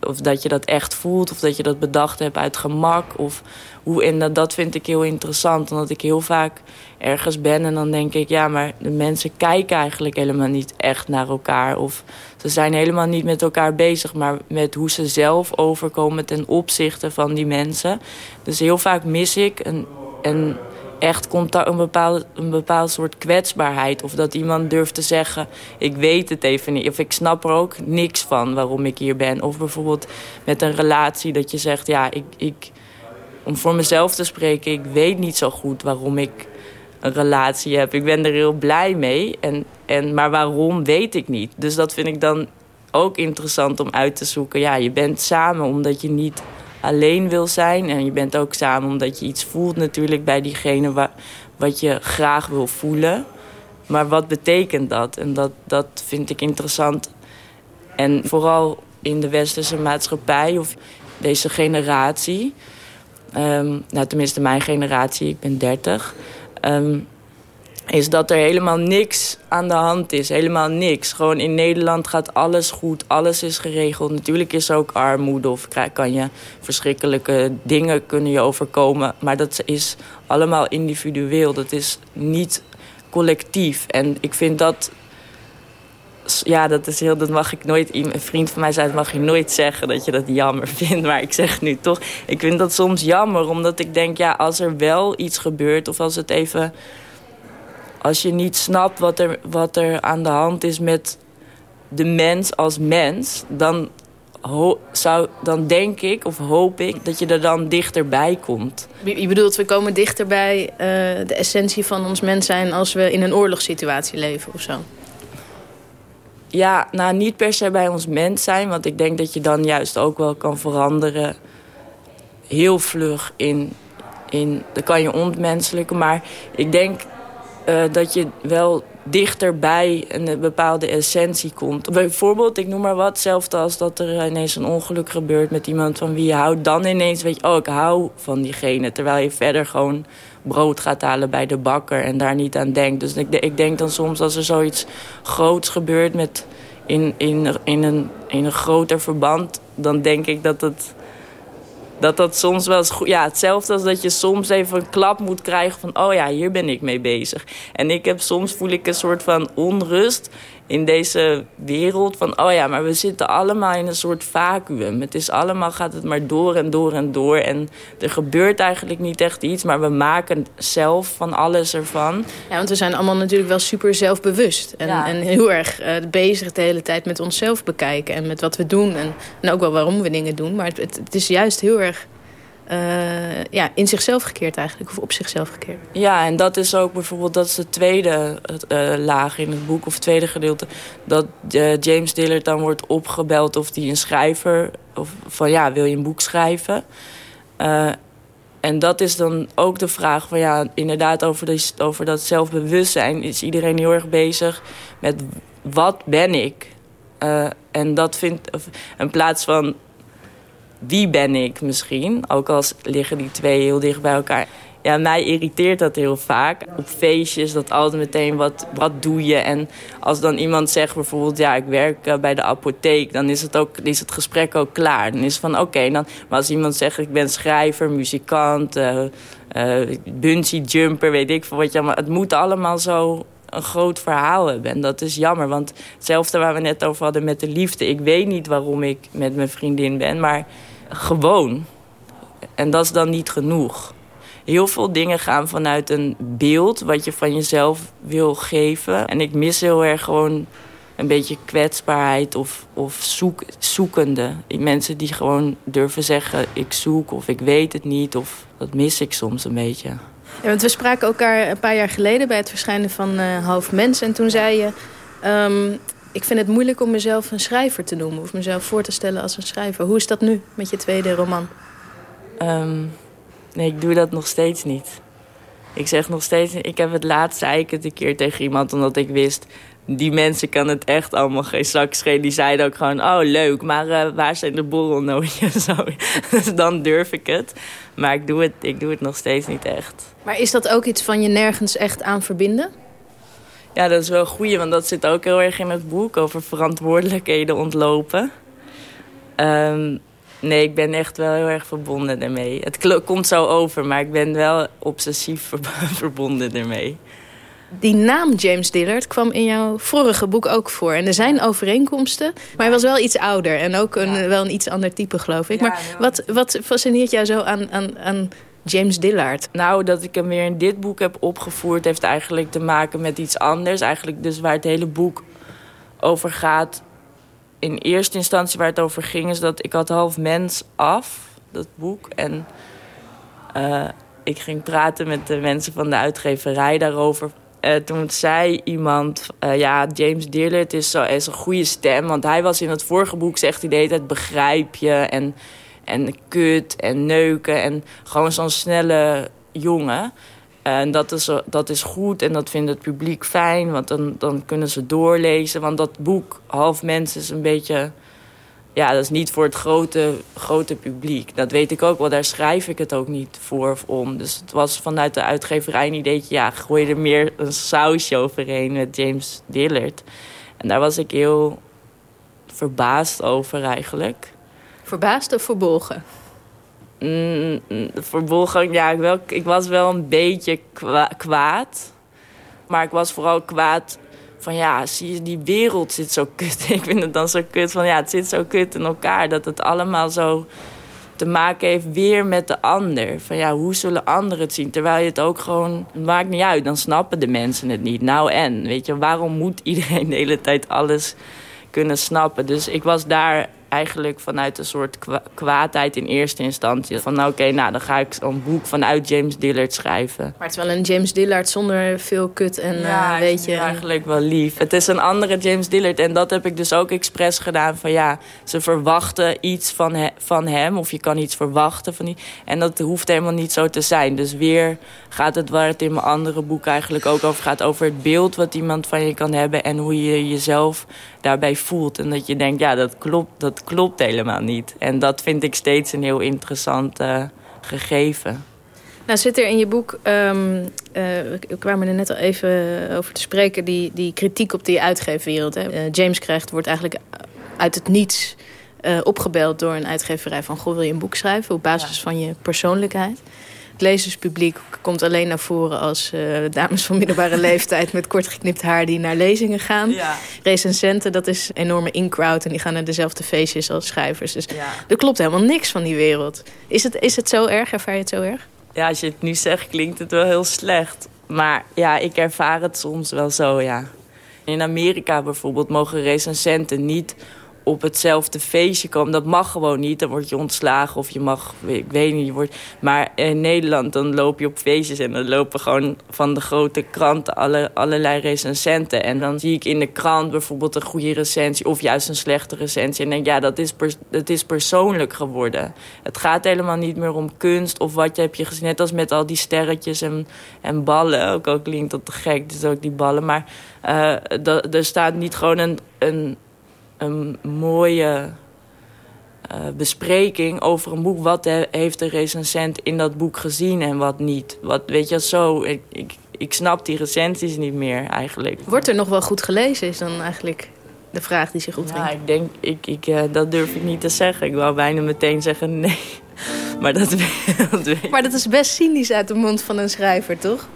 of dat je dat echt voelt, of dat je dat bedacht hebt uit gemak? Of hoe, en dat, dat vind ik heel interessant, omdat ik heel vaak ergens ben en dan denk ik, ja, maar de mensen kijken eigenlijk helemaal niet echt naar elkaar. Of ze zijn helemaal niet met elkaar bezig, maar met hoe ze zelf overkomen ten opzichte van die mensen. Dus heel vaak mis ik een, een echt contact, een, bepaald, een bepaald soort kwetsbaarheid. Of dat iemand durft te zeggen, ik weet het even niet. Of ik snap er ook niks van waarom ik hier ben. Of bijvoorbeeld met een relatie dat je zegt, ja, ik, ik, om voor mezelf te spreken... ik weet niet zo goed waarom ik een relatie heb. Ik ben er heel blij mee, en, en, maar waarom weet ik niet. Dus dat vind ik dan ook interessant om uit te zoeken. Ja, je bent samen omdat je niet alleen wil zijn. En je bent ook samen omdat je iets voelt natuurlijk bij diegene wa- wat je graag wil voelen. Maar wat betekent dat? En dat, dat vind ik interessant. En vooral in de westerse maatschappij of deze generatie. ehm, nou, tenminste mijn generatie, ik ben 30. ehm, is dat er helemaal niks aan de hand is. Helemaal niks. Gewoon in Nederland gaat alles goed. Alles is geregeld. Natuurlijk is er ook armoede of kan je verschrikkelijke dingen kunnen je overkomen. Maar dat is allemaal individueel. Dat is niet collectief. En ik vind dat... Ja, dat is heel... Dat mag ik nooit... Een vriend van mij zei, dat mag je nooit zeggen dat je dat jammer vindt. Maar ik zeg nu toch. Ik vind dat soms jammer. Omdat ik denk, ja, als er wel iets gebeurt... Of als het even als je niet snapt wat er, wat er aan de hand is met de mens als mens... dan, zou, dan denk ik of hoop ik dat je er dan dichterbij komt. Je bedoelt, we komen dichter bij eh, de essentie van ons mens zijn... als we in een oorlogssituatie leven of zo. Ja, nou niet per se bij ons mens zijn... want ik denk dat je dan juist ook wel kan veranderen... heel vlug in... in dan kan je ontmenselijken, maar ik denk eh, dat je wel dichterbij een bepaalde essentie komt. Bijvoorbeeld, ik noem maar wat, hetzelfde als dat er ineens een ongeluk gebeurt met iemand van wie je houdt. Dan ineens weet je, oh, ik hou van diegene. Terwijl je verder gewoon brood gaat halen bij de bakker en daar niet aan denkt. Dus ik, ik denk dan soms als er zoiets groots gebeurt met in, in, in, een, in een groter verband, dan denk ik dat het dat dat soms wel eens goed... Ja, hetzelfde als dat je soms even een klap moet krijgen van... oh ja, hier ben ik mee bezig. En ik heb soms voel ik een soort van onrust in deze wereld. Van oh ja, maar we zitten allemaal in een soort vacuüm. Het is allemaal, gaat het maar door en door en door. En er gebeurt eigenlijk niet echt iets. Maar we maken zelf van alles ervan. Ja, want we zijn allemaal natuurlijk wel super zelfbewust. En, Ja. en heel erg eh, bezig de hele tijd met onszelf bekijken. En met wat we doen. En, en ook wel waarom we dingen doen. Maar het, het is juist heel erg eh, ja, in zichzelf gekeerd eigenlijk. Of op zichzelf gekeerd. Ja, en dat is ook bijvoorbeeld, dat is de tweede eh, laag in het boek, of het tweede gedeelte. Dat eh, James Dillard dan wordt opgebeld of die een schrijver, of van ja, wil je een boek schrijven? En dat is dan ook de vraag van ja, inderdaad over, over dat zelfbewustzijn is iedereen heel erg bezig met wat ben ik? En dat vindt, in plaats van wie ben ik misschien? Ook al liggen die twee heel dicht bij elkaar. Ja, mij irriteert dat heel vaak. Op feestjes, dat altijd meteen wat, wat doe je. En als dan iemand zegt bijvoorbeeld, ja, ik werk eh, bij de apotheek... dan is het, ook, is het gesprek ook klaar. Dan is het van, oké, dan... maar als iemand zegt, ik ben schrijver, muzikant... eh, bungee jumper, weet ik veel wat je allemaal... Het moet allemaal zo een groot verhaal hebben. En dat is jammer, want hetzelfde waar we net over hadden met de liefde. Ik weet niet waarom ik met mijn vriendin ben, maar gewoon. En dat is dan niet genoeg. Heel veel dingen gaan vanuit een beeld wat je van jezelf wil geven. En ik mis heel erg gewoon een beetje kwetsbaarheid of, of zoek, zoekende. Mensen die gewoon durven zeggen ik zoek of ik weet het niet. Of dat mis ik soms een beetje. Want we spraken elkaar een paar jaar geleden bij het verschijnen van eh Half Mens. En toen zei je, ehm, ik vind het moeilijk om mezelf een schrijver te noemen. Of mezelf voor te stellen als een schrijver. Hoe is dat nu met je tweede roman? Ehm, nee, ik doe dat nog steeds niet. Ik zeg nog steeds, ik heb het laatst zei ik het een keer tegen iemand omdat ik wist, die mensen kan het echt allemaal geen zak schelen. Die zeiden ook gewoon, oh leuk, maar eh, waar zijn de borrelnootjes? Dus dan durf ik het. Maar ik doe het, ik doe het nog steeds niet echt. Maar is dat ook iets van je nergens echt aan verbinden? Ja, dat is wel goeie, want dat zit ook heel erg in het boek over verantwoordelijkheden ontlopen. Ehm, nee, ik ben echt wel heel erg verbonden ermee. Het komt zo over, maar ik ben wel obsessief ver- verbonden ermee. Die naam James Dillard kwam in jouw vorige boek ook voor. En er zijn overeenkomsten, maar hij was wel iets ouder. En ook een, wel een iets ander type, geloof ik. maar wat, wat fascineert jou zo aan, aan, aan James Dillard? Nou, dat ik hem weer in dit boek heb opgevoerd... heeft eigenlijk te maken met iets anders. Eigenlijk dus waar het hele boek over gaat. In eerste instantie waar het over ging... is dat ik had half mens af, dat boek. En eh, ik ging praten met de mensen van de uitgeverij daarover. Eh, toen zei iemand, eh, ja, James Dillard is, zo, is een goede stem. Want hij was in het vorige boek, zegt hij de hele tijd, begrijp je. En, en kut en neuken en gewoon zo'n snelle jongen. En dat is, dat is goed en dat vindt het publiek fijn, want dan, dan kunnen ze doorlezen. Want dat boek, Half Mens, is een beetje... Ja, dat is niet voor het grote, grote publiek. Dat weet ik ook wel, daar schrijf ik het ook niet voor of om. Dus het was vanuit de uitgeverij een ideetje... ja, gooi er meer een sausje overheen met James Dillard. En daar was ik heel verbaasd over eigenlijk. Verbaasd of verbolgen? Mm, verbolgen, ja, ik, wel, ik was wel een beetje kwa kwaad. Maar ik was vooral kwaad van ja, zie je, die wereld zit zo kut. ik vind het dan zo kut van ja, het zit zo kut in elkaar. Dat het allemaal zo te maken heeft weer met de ander. Van ja, hoe zullen anderen het zien? Terwijl je het ook gewoon, maakt niet uit, dan snappen de mensen het niet. Nou en, weet je, waarom moet iedereen de hele tijd alles kunnen snappen? Dus ik was daar eigenlijk vanuit een soort kwaadheid in eerste instantie. Van nou, oké, nou dan ga ik een boek vanuit James Dillard schrijven. Maar het is wel een James Dillard zonder veel kut en ja, uh, weet je... eigenlijk wel lief. Het is een andere James Dillard en dat heb ik dus ook expres gedaan. Van ja, ze verwachten iets van, van hem of je kan iets verwachten van die. En dat hoeft helemaal niet zo te zijn. Dus weer gaat het waar het in mijn andere boek eigenlijk ook over gaat. Over het beeld wat iemand van je kan hebben en hoe je jezelf daarbij voelt. En dat je denkt, ja, dat klopt, dat klopt helemaal niet. En dat vind ik steeds een heel interessant uh, gegeven. Nou zit er in je boek, um, uh, we kwamen er net al even over te spreken... die, die kritiek op die uitgeefwereld. Hè. Uh, James krijgt, wordt eigenlijk uit het niets opgebeld door een uitgeverij... van, goh, wil je een boek schrijven op basis ja. van je persoonlijkheid? Het lezerspubliek komt alleen naar voren als uh, dames van middelbare leeftijd... met kort geknipt haar die naar lezingen gaan. Ja. Recensenten, dat is een enorme in-crowd... en die gaan naar dezelfde feestjes als schrijvers. Dus ja. er klopt helemaal niks van die wereld. Is het, is het zo erg? Ervaar je het zo erg? Ja, als je het nu zegt, klinkt het wel heel slecht. Maar ja, ik ervaar het soms wel zo, ja. In Amerika bijvoorbeeld mogen recensenten niet op hetzelfde feestje komen. Dat mag gewoon niet. Dan word je ontslagen of je mag, ik weet niet. Je wordt, maar in Nederland dan loop je op feestjes en dan lopen gewoon van de grote kranten alle, allerlei recensenten. En dan zie ik in de krant bijvoorbeeld een goede recensie of juist een slechte recensie. En denk ja, dat is, pers dat is persoonlijk geworden. Het gaat helemaal niet meer om kunst of wat je heb je gezien. Net als met al die sterretjes en, en ballen. Ook al klinkt dat te gek, dus ook die ballen. Maar uh, er staat niet gewoon een, een een mooie uh, bespreking over een boek. Wat heeft de recensent in dat boek gezien en wat niet? Wat, weet je, zo, ik, ik, ik snap die recensies niet meer eigenlijk. Wordt er nog wel goed gelezen, is dan eigenlijk de vraag die zich opdringt? Ja, ik denk, ik, ik, uh, dat durf ik niet te zeggen. Ik wou bijna meteen zeggen nee. Maar dat, dat weet Maar dat is best cynisch uit de mond van een schrijver, toch?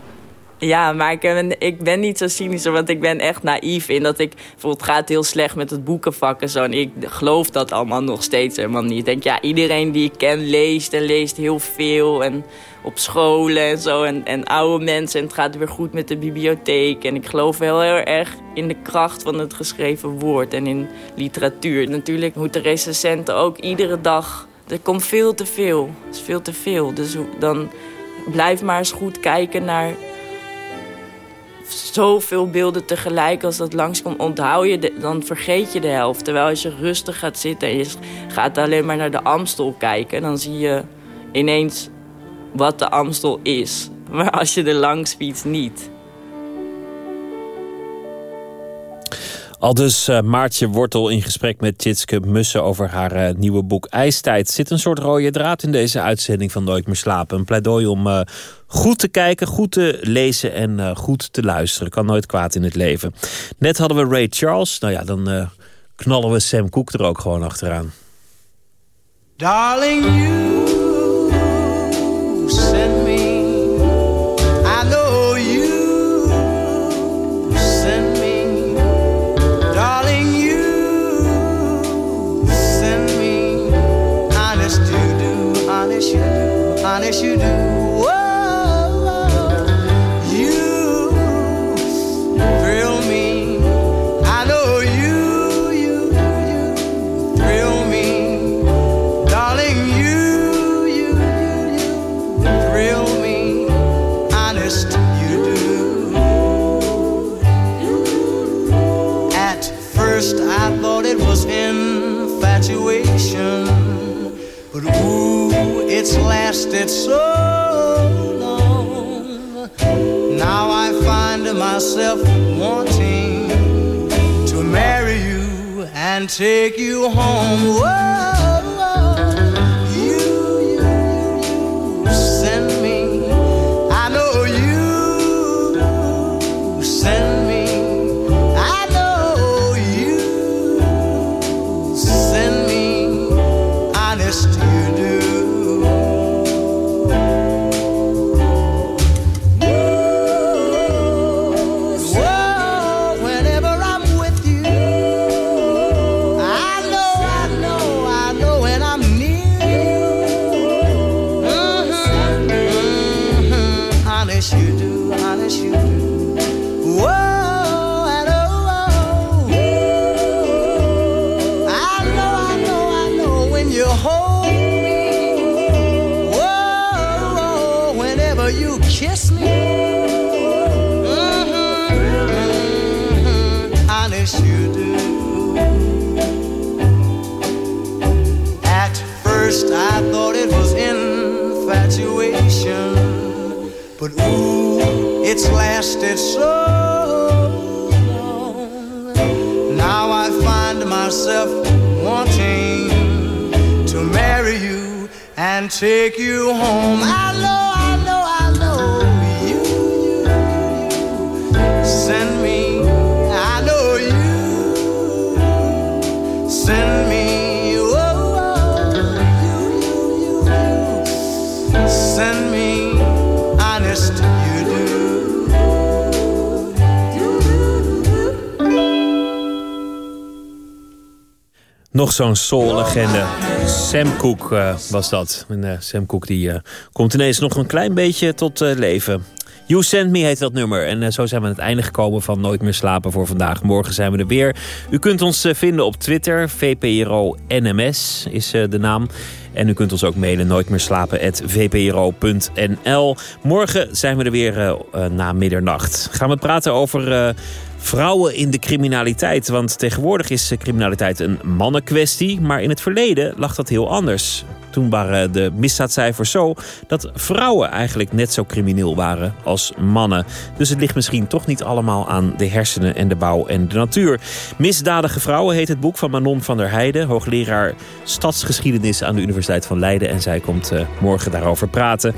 Ja, maar ik ben, ik ben niet zo cynisch, want ik ben echt naïef in dat ik... Bijvoorbeeld het gaat heel slecht met het boekenvak en zo. En ik geloof dat allemaal nog steeds helemaal niet. Ik denk, ja, iedereen die ik ken leest en leest heel veel. En op scholen en zo. En, en oude mensen. En het gaat weer goed met de bibliotheek. En ik geloof wel heel erg in de kracht van het geschreven woord en in literatuur. Natuurlijk moeten recensenten ook iedere dag... Er komt veel te veel. Is veel te veel. Dus dan blijf maar eens goed kijken naar zoveel beelden tegelijk als dat langskomt, onthoud je, de, dan vergeet je de helft. Terwijl als je rustig gaat zitten en je gaat alleen maar naar de Amstel kijken, dan zie je ineens wat de Amstel is. Maar als je er langs fietst, niet. Al dus uh, Maartje Wortel in gesprek met Tjitske Mussen over haar uh, nieuwe boek IJstijd. Zit een soort rode draad in deze uitzending van Nooit meer slapen. Een pleidooi om uh, goed te kijken, goed te lezen en goed te luisteren. Kan nooit kwaad in het leven. Net hadden we Ray Charles. Nou ja, dan knallen we Sam Cooke er ook gewoon achteraan. Darling, you lasted so long. Now I find myself wanting to marry you and take you home. Whoa, it's lasted so long. Now I find myself wanting to marry you and take you home. I Nog zo'n soul-legende. Sam Cooke eh, was dat. En, eh, Sam Cooke die, eh, komt ineens nog een klein beetje tot leven. You Send Me heet dat nummer. En zo zijn we aan het einde gekomen van Nooit meer slapen voor vandaag. Morgen zijn we er weer. U kunt ons vinden op Twitter. VPRO NMS is de naam. En u kunt ons ook mailen nooitmeerslapen.vpro.nl. Morgen zijn we er weer na middernacht. Gaan we praten over... Vrouwen in de criminaliteit. Want tegenwoordig is eh, criminaliteit een mannenkwestie. Maar in het verleden lag dat heel anders. Toen waren de misdaadcijfers zo dat vrouwen eigenlijk net zo crimineel waren als mannen. Dus het ligt misschien toch niet allemaal aan de hersenen en de bouw en de natuur. Misdadige vrouwen heet het boek van Manon van der Heijden, hoogleraar stadsgeschiedenis aan de Universiteit van Leiden. En zij komt eh, morgen daarover praten.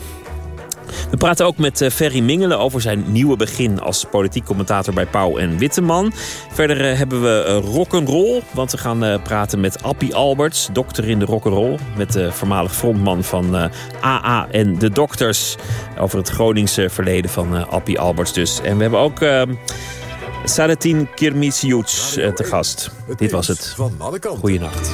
We praten ook met eh, Ferry Mingelen over zijn nieuwe begin als politiek commentator bij Pauw en Witteman. Verder eh, hebben we uh, rock'n'roll, want we gaan eh, praten met Appie Alberts, dokter in de rock'n'roll. Met de voormalig frontman van eh, AA en de Dokters. Over het Groningse verleden van eh, Appie Alberts dus. En we hebben ook uh, Kirmisiuts te gast. Dit was het. Goeienacht.